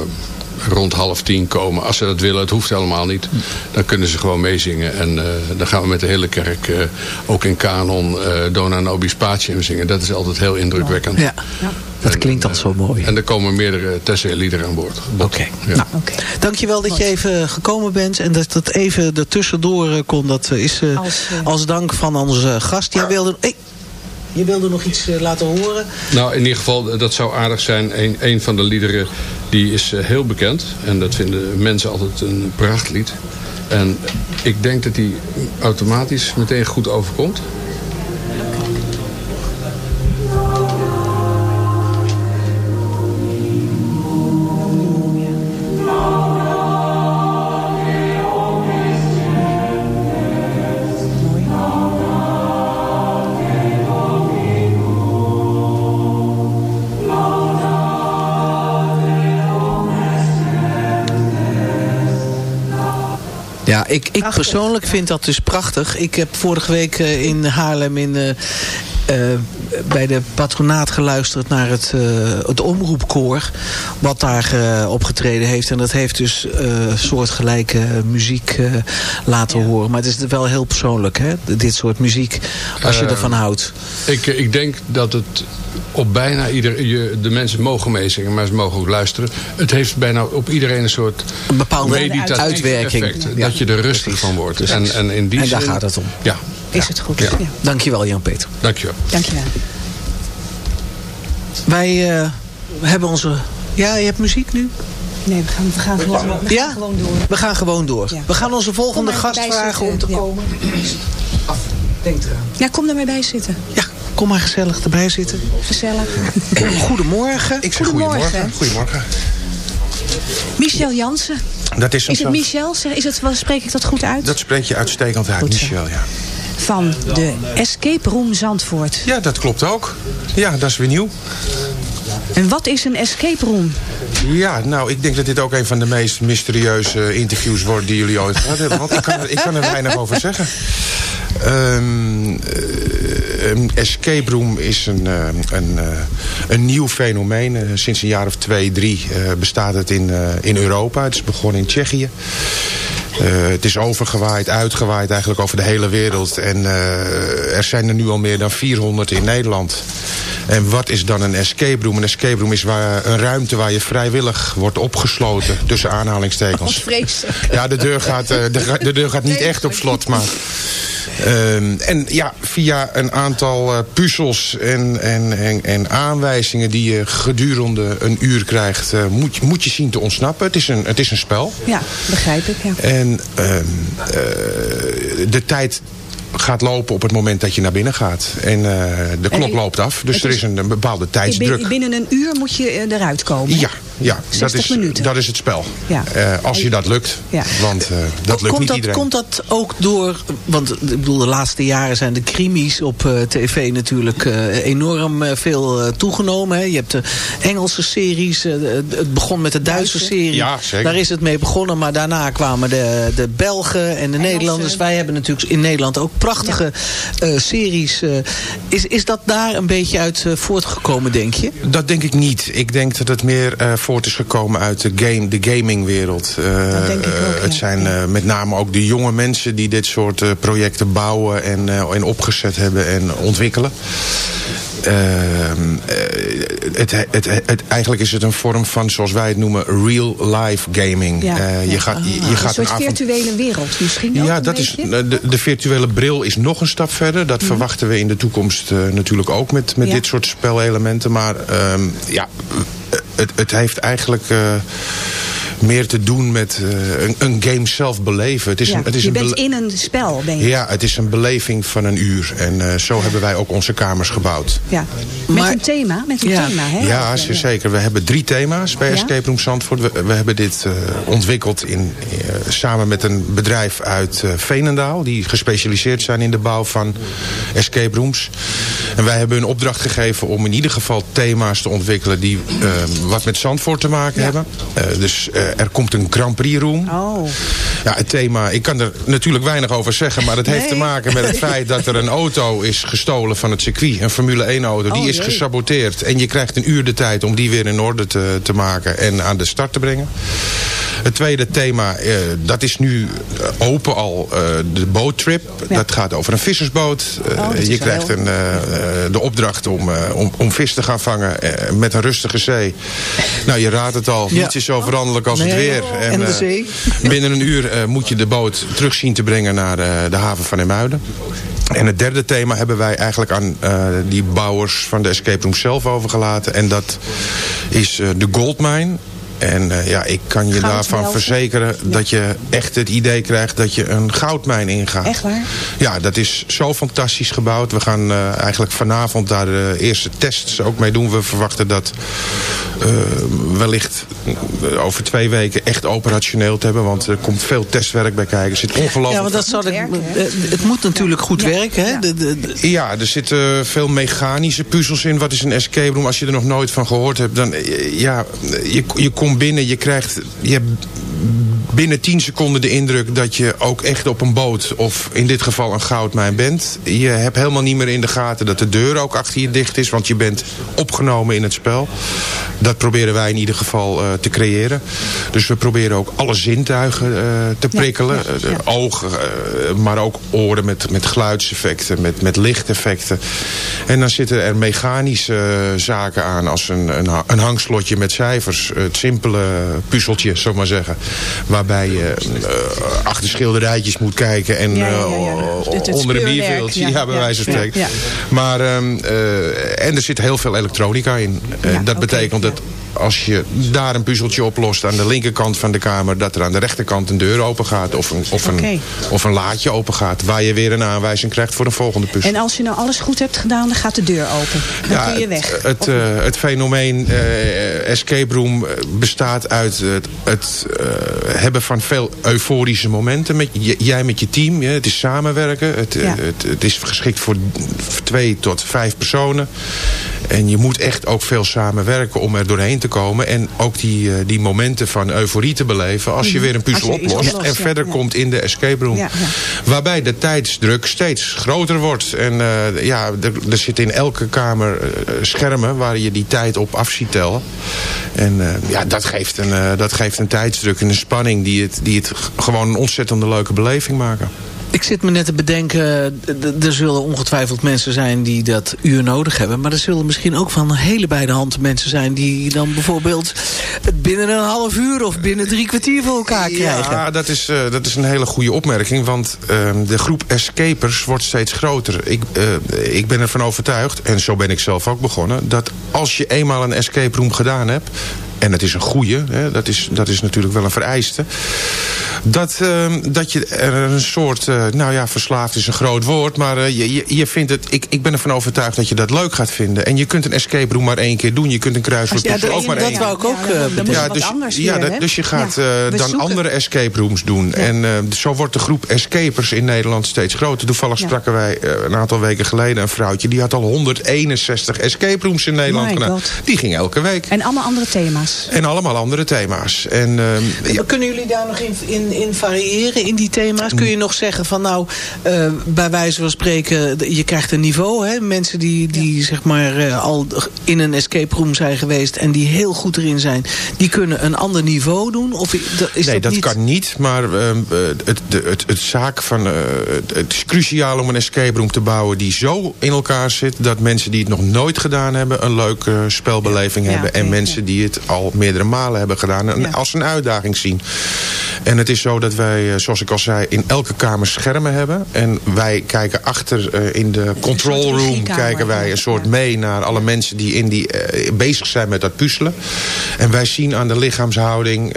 rond half tien komen, als ze dat willen, het hoeft helemaal niet. Dan kunnen ze gewoon meezingen. En eh, dan gaan we met de hele kerk, eh, ook in kanon, eh Dona Nobis Patium zingen. Dat is altijd heel indrukwekkend. Ja, dat klinkt dan zo mooi. En er komen meerdere Tessé-liederen aan boord. Oké. Ja. Nou, dankjewel dat je even gekomen bent. En dat dat even ertussendoor kon. Dat is eh, Als, als, dank van onze gast. Jij wilde, hey, je wilde nog iets eh, laten horen? Nou, in ieder geval, eh, dat zou aardig zijn. Een, een van de liederen, die is eh, heel bekend. En dat vinden mensen altijd een prachtlied. En ik denk dat die automatisch meteen goed overkomt. Ja, ik, ik persoonlijk vind dat dus prachtig. Ik heb vorige week eh, in Haarlem in, eh, eh, bij de patronaat geluisterd naar het, eh, het omroepkoor. Wat daar eh, opgetreden heeft. En dat heeft dus eh, soortgelijke muziek laten horen. Maar het is wel heel persoonlijk, hè? dit soort muziek. Als je ervan houdt. Ik, ik denk dat het op bijna ieder... Je, de mensen mogen meezingen, maar ze mogen ook luisteren. Het heeft bijna op iedereen een soort... Een bepaalde uitwerking. effect. Ja, dat je er rustig van wordt. Precies. En, en, in die En daar zin- gaat het om. Ja, Is het goed? Ja. Ja. Dankjewel Jan-Peter. dankjewel. Dankjewel. Wij eh, hebben onze... Ja, je hebt muziek nu? Nee, we gaan, we gaan, gewoon, we Ja? gaan gewoon door. We gaan gewoon door. Ja. We gaan onze volgende gast vragen om te ja. komen. Af, denk eraan. Ja, kom er maar bij zitten. Ja, kom maar gezellig erbij zitten. Gezellig. Goedemorgen. Ik zeg Goedemorgen. goedemorgen. Goedemorgen. Michel Jansen. Dat is, Is het. Michel? Zeg, Is het, wel- spreek ik dat goed uit? Dat spreek je uitstekend uit, Goed. Michel. Ja. Van de Escape Room Zandvoort. ja, dat klopt ook. Ja, dat is weer nieuw. En wat is een escape room? Ja, nou, ik denk dat dit ook een van de meest mysterieuze interviews wordt die jullie ooit gehad hebben. Want ik kan er, ik kan er weinig over zeggen. Eh, een escape room is een, eh, een, eh, een nieuw fenomeen. Eh, sinds een jaar of twee, drie eh, bestaat het in, eh, in Europa. Het is begonnen in Tsjechië. Eh, het is overgewaaid, uitgewaaid eigenlijk over de hele wereld. En eh, er zijn er nu al meer dan 400 in Nederland. En wat is dan een escape room? Een escape room is waar, een ruimte waar je vrijwillig wordt opgesloten. Tussen aanhalingstekens. Vreselijk. Ja, de deur gaat, eh, de, de deur gaat niet echt op slot, maar... Ehm, en ja, via een aantal eh, puzzels en, en, en, en aanwijzingen die je gedurende een uur krijgt, eh, moet, je- moet je zien te ontsnappen. Het is een, het is een spel. Ja, begrijp ik. Ja. En ehm, eh, de tijd gaat lopen op het moment dat je naar binnen gaat. En de klok loopt af. Dus er is- is een, een bepaalde tijdsdruk. Binnen een uur moet je eruit komen. Ja, ja dat, 60 is, minuten. dat is het spel. Ja. Eh, als je dat lukt. Ja. Want eh, dat lukt komt, niet dat, iedereen. komt dat ook door... Want ik bedoel, de laatste jaren zijn de krimis op eh, tv natuurlijk eh, enorm eh, veel eh, toegenomen. Hè. Je hebt de Engelse series. eh, het begon met de Duitse serie. Ja, zeker. Daar is het mee begonnen. Maar daarna kwamen de, de Belgen en de Nederlanders. Wij hebben natuurlijk in Nederland ook prachtige eh, series. eh. is, is dat daar een beetje uit eh, voortgekomen, denk je? Dat denk ik niet. Ik denk dat het meer eh, voort is gekomen uit de, game, de gamingwereld. Dat denk ik ook, het ja. zijn eh, met name ook de jonge mensen die dit soort eh, projecten bouwen en, en opgezet hebben en ontwikkelen. Ehm, eh, het, het, het, eigenlijk is het een vorm van, zoals wij het noemen, real-life gaming. Ja, Eh, je ja. gaat, je, je een gaat soort een virtuele wereld misschien Ja, dat is, eh, de, de virtuele bril is nog een stap verder. Dat verwachten we in de toekomst eh, natuurlijk ook met, met Ja. dit soort spelelementen. Maar ehm, ja, het, het heeft eigenlijk... meer te doen met eh, een, een game zelf beleven. Het is Ja, een, het is je een bent in een spel, ben je. Ja, het is een beleving van een uur. En eh, zo hebben wij ook onze kamers gebouwd. Ja. Met Maar- een thema, met een Ja. thema, hè? Ja, zeker. We hebben drie thema's bij Ja? Escape Room Zandvoort. We, we hebben dit eh, ontwikkeld in, eh, samen met een bedrijf uit eh, Veenendaal... die gespecialiseerd zijn in de bouw van escape rooms. En wij hebben hun opdracht gegeven om in ieder geval thema's te ontwikkelen... die wat met Zandvoort te maken hebben. Eh, dus er komt een Grand Prix room. Oh. Ja, het thema, ik kan er natuurlijk weinig over zeggen... maar het heeft te maken met het feit dat er een auto is gestolen van het circuit. Een Formule 1 auto, die Oh, is jee. gesaboteerd. En je krijgt een uur de tijd om die weer in orde te, te maken en aan de start te brengen. Het tweede thema, eh, dat is nu eh, open al, eh, de boottrip. Ja. Dat gaat over een vissersboot. Eh, Oh, je krijgt een, eh, eh, de opdracht om, eh, om, om vis te gaan vangen eh, met een rustige zee. Nou, je raadt het al, Ja. niets is zo veranderlijk het weer. en de eh, zee. Binnen een uur eh, moet je de boot terug zien te brengen naar eh, de haven van Emuiden. En het derde thema hebben wij eigenlijk aan die bouwers van de escape room zelf overgelaten. En dat is eh, de goldmine. En eh, ja, ik kan je daarvan verzekeren dat je echt het idee krijgt dat je een goudmijn ingaat. Echt waar? Ja, dat is zo fantastisch gebouwd. We gaan eh, eigenlijk vanavond daar de eerste tests ook mee doen. We verwachten dat eh, wellicht over twee weken echt operationeel te hebben. Want er komt veel testwerk bij kijken. Er zit ongelooflijk Ja, want dat zal eh, het moet natuurlijk goed werken. Hè? De, de, de- Ja, er zitten veel mechanische puzzels in. Wat is een escape room? Als je er nog nooit van gehoord hebt, dan ja, je, je komt binnen, je krijgt. Je binnen 10 seconden de indruk dat je ook echt op een boot, of in dit geval een goudmijn bent. Je hebt helemaal niet meer in de gaten dat de deur ook achter je dicht is, want je bent opgenomen in het spel. Dat proberen wij in ieder geval eh, te creëren. Dus we proberen ook alle zintuigen eh, te prikkelen. ja, Eh, ja. ogen, maar ook oren met, met geluidseffecten, met, met lichteffecten. En dan zitten er mechanische zaken aan als een, een, een hangslotje met cijfers. Het simpele puzzeltje, zou ik maar zeggen. Waarbij je eh, achter schilderijtjes moet kijken en eh, onder een bierveeltje. Ja, bij wijze van spreken. Maar, ehm, eh, en er zit heel veel elektronica in. Dat betekent dat als je daar een puzzeltje oplost aan de linkerkant van de kamer... dat er aan de rechterkant een deur open gaat of een, of een, of een laadje open gaat... waar je weer een aanwijzing krijgt voor een volgende puzzel. En als je nou alles goed hebt gedaan, dan gaat de deur open. Dan kun je weg. Het, het, eh, het fenomeen eh, escape room eh, bestaat uit het, het hebben van veel euforische momenten. Met, jij met je team, ja, het is samenwerken. Het, Ja. het, het is geschikt voor twee tot vijf personen. En je moet echt ook veel samenwerken om er doorheen te komen. En ook die, eh, die momenten van euforie te beleven als je weer een puzzel Mhm. Oplost. en ja, verder ja. komt in de escape room. Ja. Waarbij de tijdsdruk steeds groter wordt. En eh, ja, er, er zitten in elke kamer eh, schermen waar je die tijd op af ziet tellen. En ja, dat geeft, een, dat geeft een tijdsdruk en een spanning die het, die het gewoon een ontzettende leuke beleving maken. Ik zit me net te bedenken, er zullen ongetwijfeld mensen zijn die dat uur nodig hebben. Maar er zullen misschien ook van hele bij de hand mensen zijn die dan bijvoorbeeld het binnen een half uur of binnen drie kwartier voor elkaar krijgen. Ja, dat is, eh, dat is een hele goede opmerking. Want ehm, de groep escapers wordt steeds groter. Ik, eh, ik ben ervan overtuigd, en zo ben ik zelf ook begonnen... dat als je eenmaal een escape room gedaan hebt... en het is een goede, hè, dat, is, dat is natuurlijk wel een vereiste... dat, ehm, dat je er een soort... eh, nou ja, verslaafd is een groot woord... maar eh, je, je, vindt het... Ik, ik ben ervan overtuigd dat je dat leuk gaat vinden. En je kunt een escape room maar één keer doen. Je kunt een kruiswoordpuzzel Ja, ook maar dat één wou ik ook Ja, eh, dan- dan anders ja, weer, dat- hè? dus je gaat Ja, eh, dan zoeken- andere escape rooms doen. En eh, zo wordt de groep escapers in Nederland steeds groter. Toevallig Ja. spraken wij een aantal weken geleden een vrouwtje... die had al 161 escape rooms in Nederland gedaan. Die ging elke week. En allemaal andere thema's. En allemaal andere thema's. En, ehm, ja, kunnen jullie daar nog in, in, in variëren in die thema's? Kun je nog zeggen van nou, eh, bij wijze van spreken, je krijgt een niveau. Hè? Mensen die, die zeg maar eh, al in een escape room zijn geweest en die heel goed erin zijn, die kunnen een ander niveau doen? Of is nee, dat, dat niet... kan niet. Maar ehm, eh, het, de, het, het zaak van... het, is cruciaal om een escape room te bouwen die zo in elkaar zit... dat mensen die het nog nooit gedaan hebben... een leuke spelbeleving Ja, hebben. En mensen die het al meerdere malen hebben gedaan. En als een uitdaging zien. En het is zo dat wij, eh, zoals ik al zei, in elke kamer schermen hebben. En wij kijken achter eh, in de control room... kijken wij een soort mee naar alle mensen die, in die eh, bezig zijn met dat puzzelen. En wij zien aan de lichaamshouding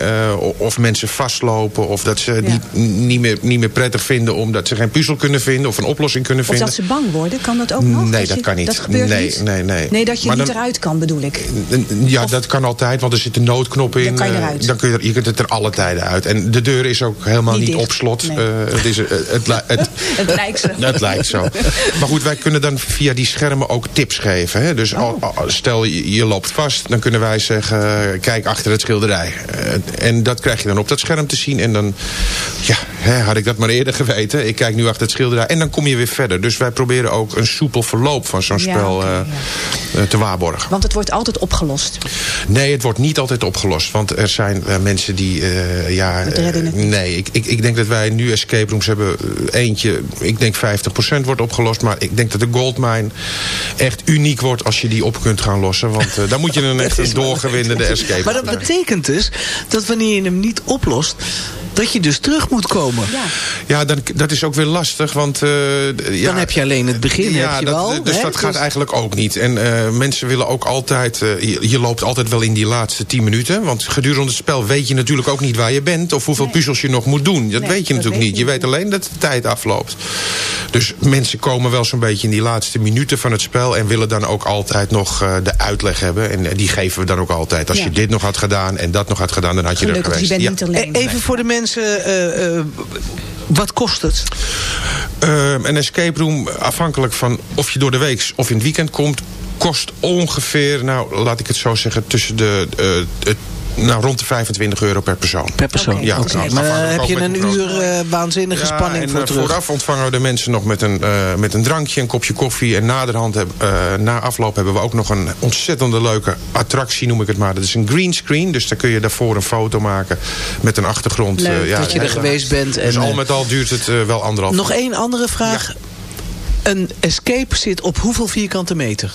of mensen vastlopen... of dat ze niet, niet, meer, niet meer prettig vinden omdat ze geen puzzel kunnen vinden... of een oplossing kunnen vinden. Of dat ze bang worden, kan dat ook nog? Nee, dat, kan niet. Dat gebeurt nee, niet? Nee, nee. Nee, dat je niet eruit kan, bedoel ik. Ja, dat kan altijd, want er zit een noodknop in. Dan kan je eruit. Dan kun je, er, je kunt het er alle tijden uit. En de deur is ook helemaal niet, op slot. het, is, het, het, het, het, lijkt zo. Het lijkt zo. Maar goed, wij kunnen dan via die schermen ook tips geven. Hè? Dus Oh. stel je, je, loopt vast, dan kunnen wij zeggen... kijk achter het schilderij. en dat krijg je dan op dat scherm te zien. En dan, ja, hè, had ik dat maar eerder geweten. Ik kijk nu achter het schilderij. En dan kom je weer verder. Dus wij proberen ook een soepel verloop van zo'n Ja, spel te waarborgen. Want het wordt altijd opgelost. Nee, het wordt niet altijd opgelost. Want er zijn uh, mensen die... Uh, ja, nee, ik, ik, ik denk dat wij nu escape rooms hebben. Eentje, ik denk 50% wordt opgelost. Maar ik denk dat de goldmine echt uniek wordt als je die op kunt gaan lossen. Want dan moet je een echt een doorgewinnende escape Maar dat betekent dus dat wanneer je hem niet oplost dat je dus terug moet komen. Ja, ja dan, dat is ook weer lastig, want... Uh, ja, dan heb je alleen het begin, ja, heb je dat, wel. Dus hè? dat gaat eigenlijk ook niet. En uh, mensen willen ook altijd... Uh, je, je, loopt altijd wel in die laatste tien minuten. Want gedurende het spel weet je natuurlijk ook niet waar je bent... of hoeveel nee. puzzels je nog moet doen. Dat nee, weet je natuurlijk weet niet. Je weet alleen dat de tijd afloopt. Dus mensen komen wel zo'n beetje in die laatste minuten van het spel... en willen dan ook altijd nog de uitleg hebben. En die geven we dan ook altijd. Als ja. je dit nog had gedaan en dat nog had gedaan... dan had je Gelukkig, er geweest. je bent niet alleen. Even voor de mensen... Uh, wat kost het? Uh, een escape room, afhankelijk van of je door de week of in het weekend komt... kost ongeveer, nou laat ik het zo zeggen, tussen de... Uh, nou, rond de 25 euro per persoon. Per persoon, okay. ja. Okay. Maar uh, heb je een uur uh, waanzinnige ja, spanning en, voor terug? Vooraf ontvangen we de mensen nog met een, uh, met een drankje, een kopje koffie. En naderhand, heb, na afloop hebben we ook nog een ontzettende leuke attractie, noem ik het maar. Dat is een green screen, dus dan kun je daarvoor een foto maken met een achtergrond. Leuk, ja, dat je er geweest bent. Dus en, al met al duurt het wel anderhalf Nog één andere vraag. Ja. Een escape zit op hoeveel vierkante meter?